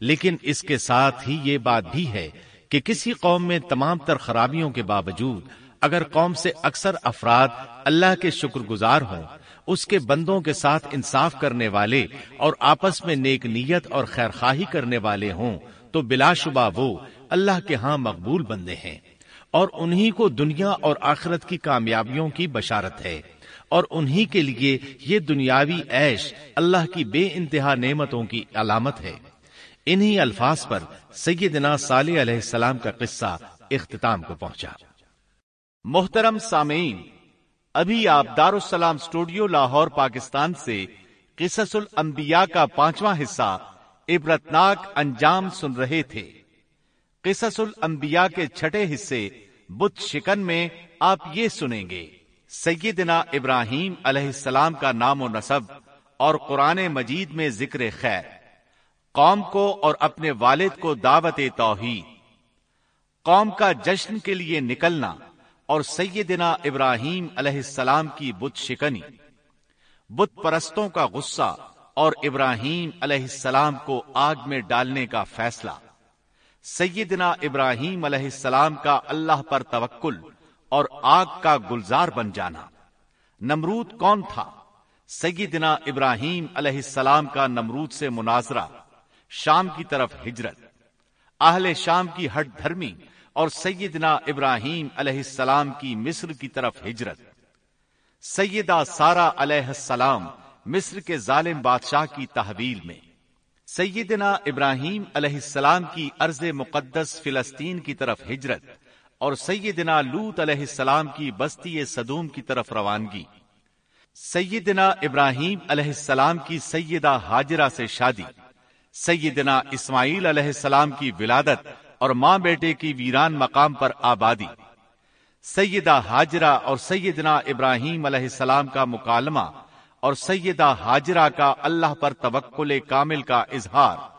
لیکن اس کے ساتھ ہی یہ بات بھی ہے کہ کسی قوم میں تمام تر خرابیوں کے باوجود اگر قوم سے اکثر افراد اللہ کے شکر گزار ہوں، اس کے بندوں کے ساتھ انصاف کرنے والے اور آپس میں نیک نیت اور خیر خواہی کرنے والے ہوں، تو بلا شبہ وہ اللہ کے ہاں مقبول بندے ہیں۔ اور انہی کو دنیا اور آخرت کی کامیابیوں کی بشارت ہے۔ اور انہی کے لیے یہ دنیاوی عیش اللہ کی بے انتہا نعمتوں کی علامت ہے۔ انہی الفاظ پر سیدنا صالح علیہ السلام کا قصہ اختتام کو پہنچا۔ محترم سامعین، ابھی آپ دارالسلام اسٹوڈیو لاہور، پاکستان سے قصص الانبیاء کا پانچواں حصہ عبرتناک انجام سن رہے تھے۔ قصص الانبیاء کے چھٹے حصے بت شکن میں آپ یہ سنیں گے۔ سیدنا ابراہیم علیہ السلام کا نام و نصب اور قرآن مجید میں ذکر خیر۔ قوم کو اور اپنے والد کو دعوت توحید۔ قوم کا جشن کے لیے نکلنا اور سیدنا ابراہیم علیہ السلام کی بت شکنی۔ بت پرستوں کا غصہ اور ابراہیم علیہ السلام کو آگ میں ڈالنے کا فیصلہ۔ سیدنا ابراہیم علیہ السلام کا اللہ پر توکل۔ اور آگ کا گلزار بن جانا۔ نمرود کون تھا؟ سیدنا ابراہیم علیہ السلام کا نمرود سے مناظرہ۔ شام کی طرف ہجرت۔ اہل شام کی ہٹ دھرمی اور سیدنا ابراہیم علیہ السلام کی مصر کی طرف ہجرت۔ سیدہ سارا علیہ السلام مصر کے ظالم بادشاہ کی تحویل میں۔ سیدنا ابراہیم علیہ السلام کی عرض مقدس فلسطین کی طرف ہجرت۔ اور سیدنا لوت علیہ السلام کی بستی صدوم کی طرف روانگی۔ سیدنا ابراہیم علیہ السلام کی سیدہ حاجرہ سے شادی۔ سیدنا اسماعیل علیہ السلام کی ولادت اور ماں بیٹے کی ویران مقام پر آبادی۔ سیدہ حاجرہ اور سیدنا ابراہیم علیہ السلام کا مکالمہ اور سیدہ حاجرہ کا اللہ پر توکل کامل کا اظہار۔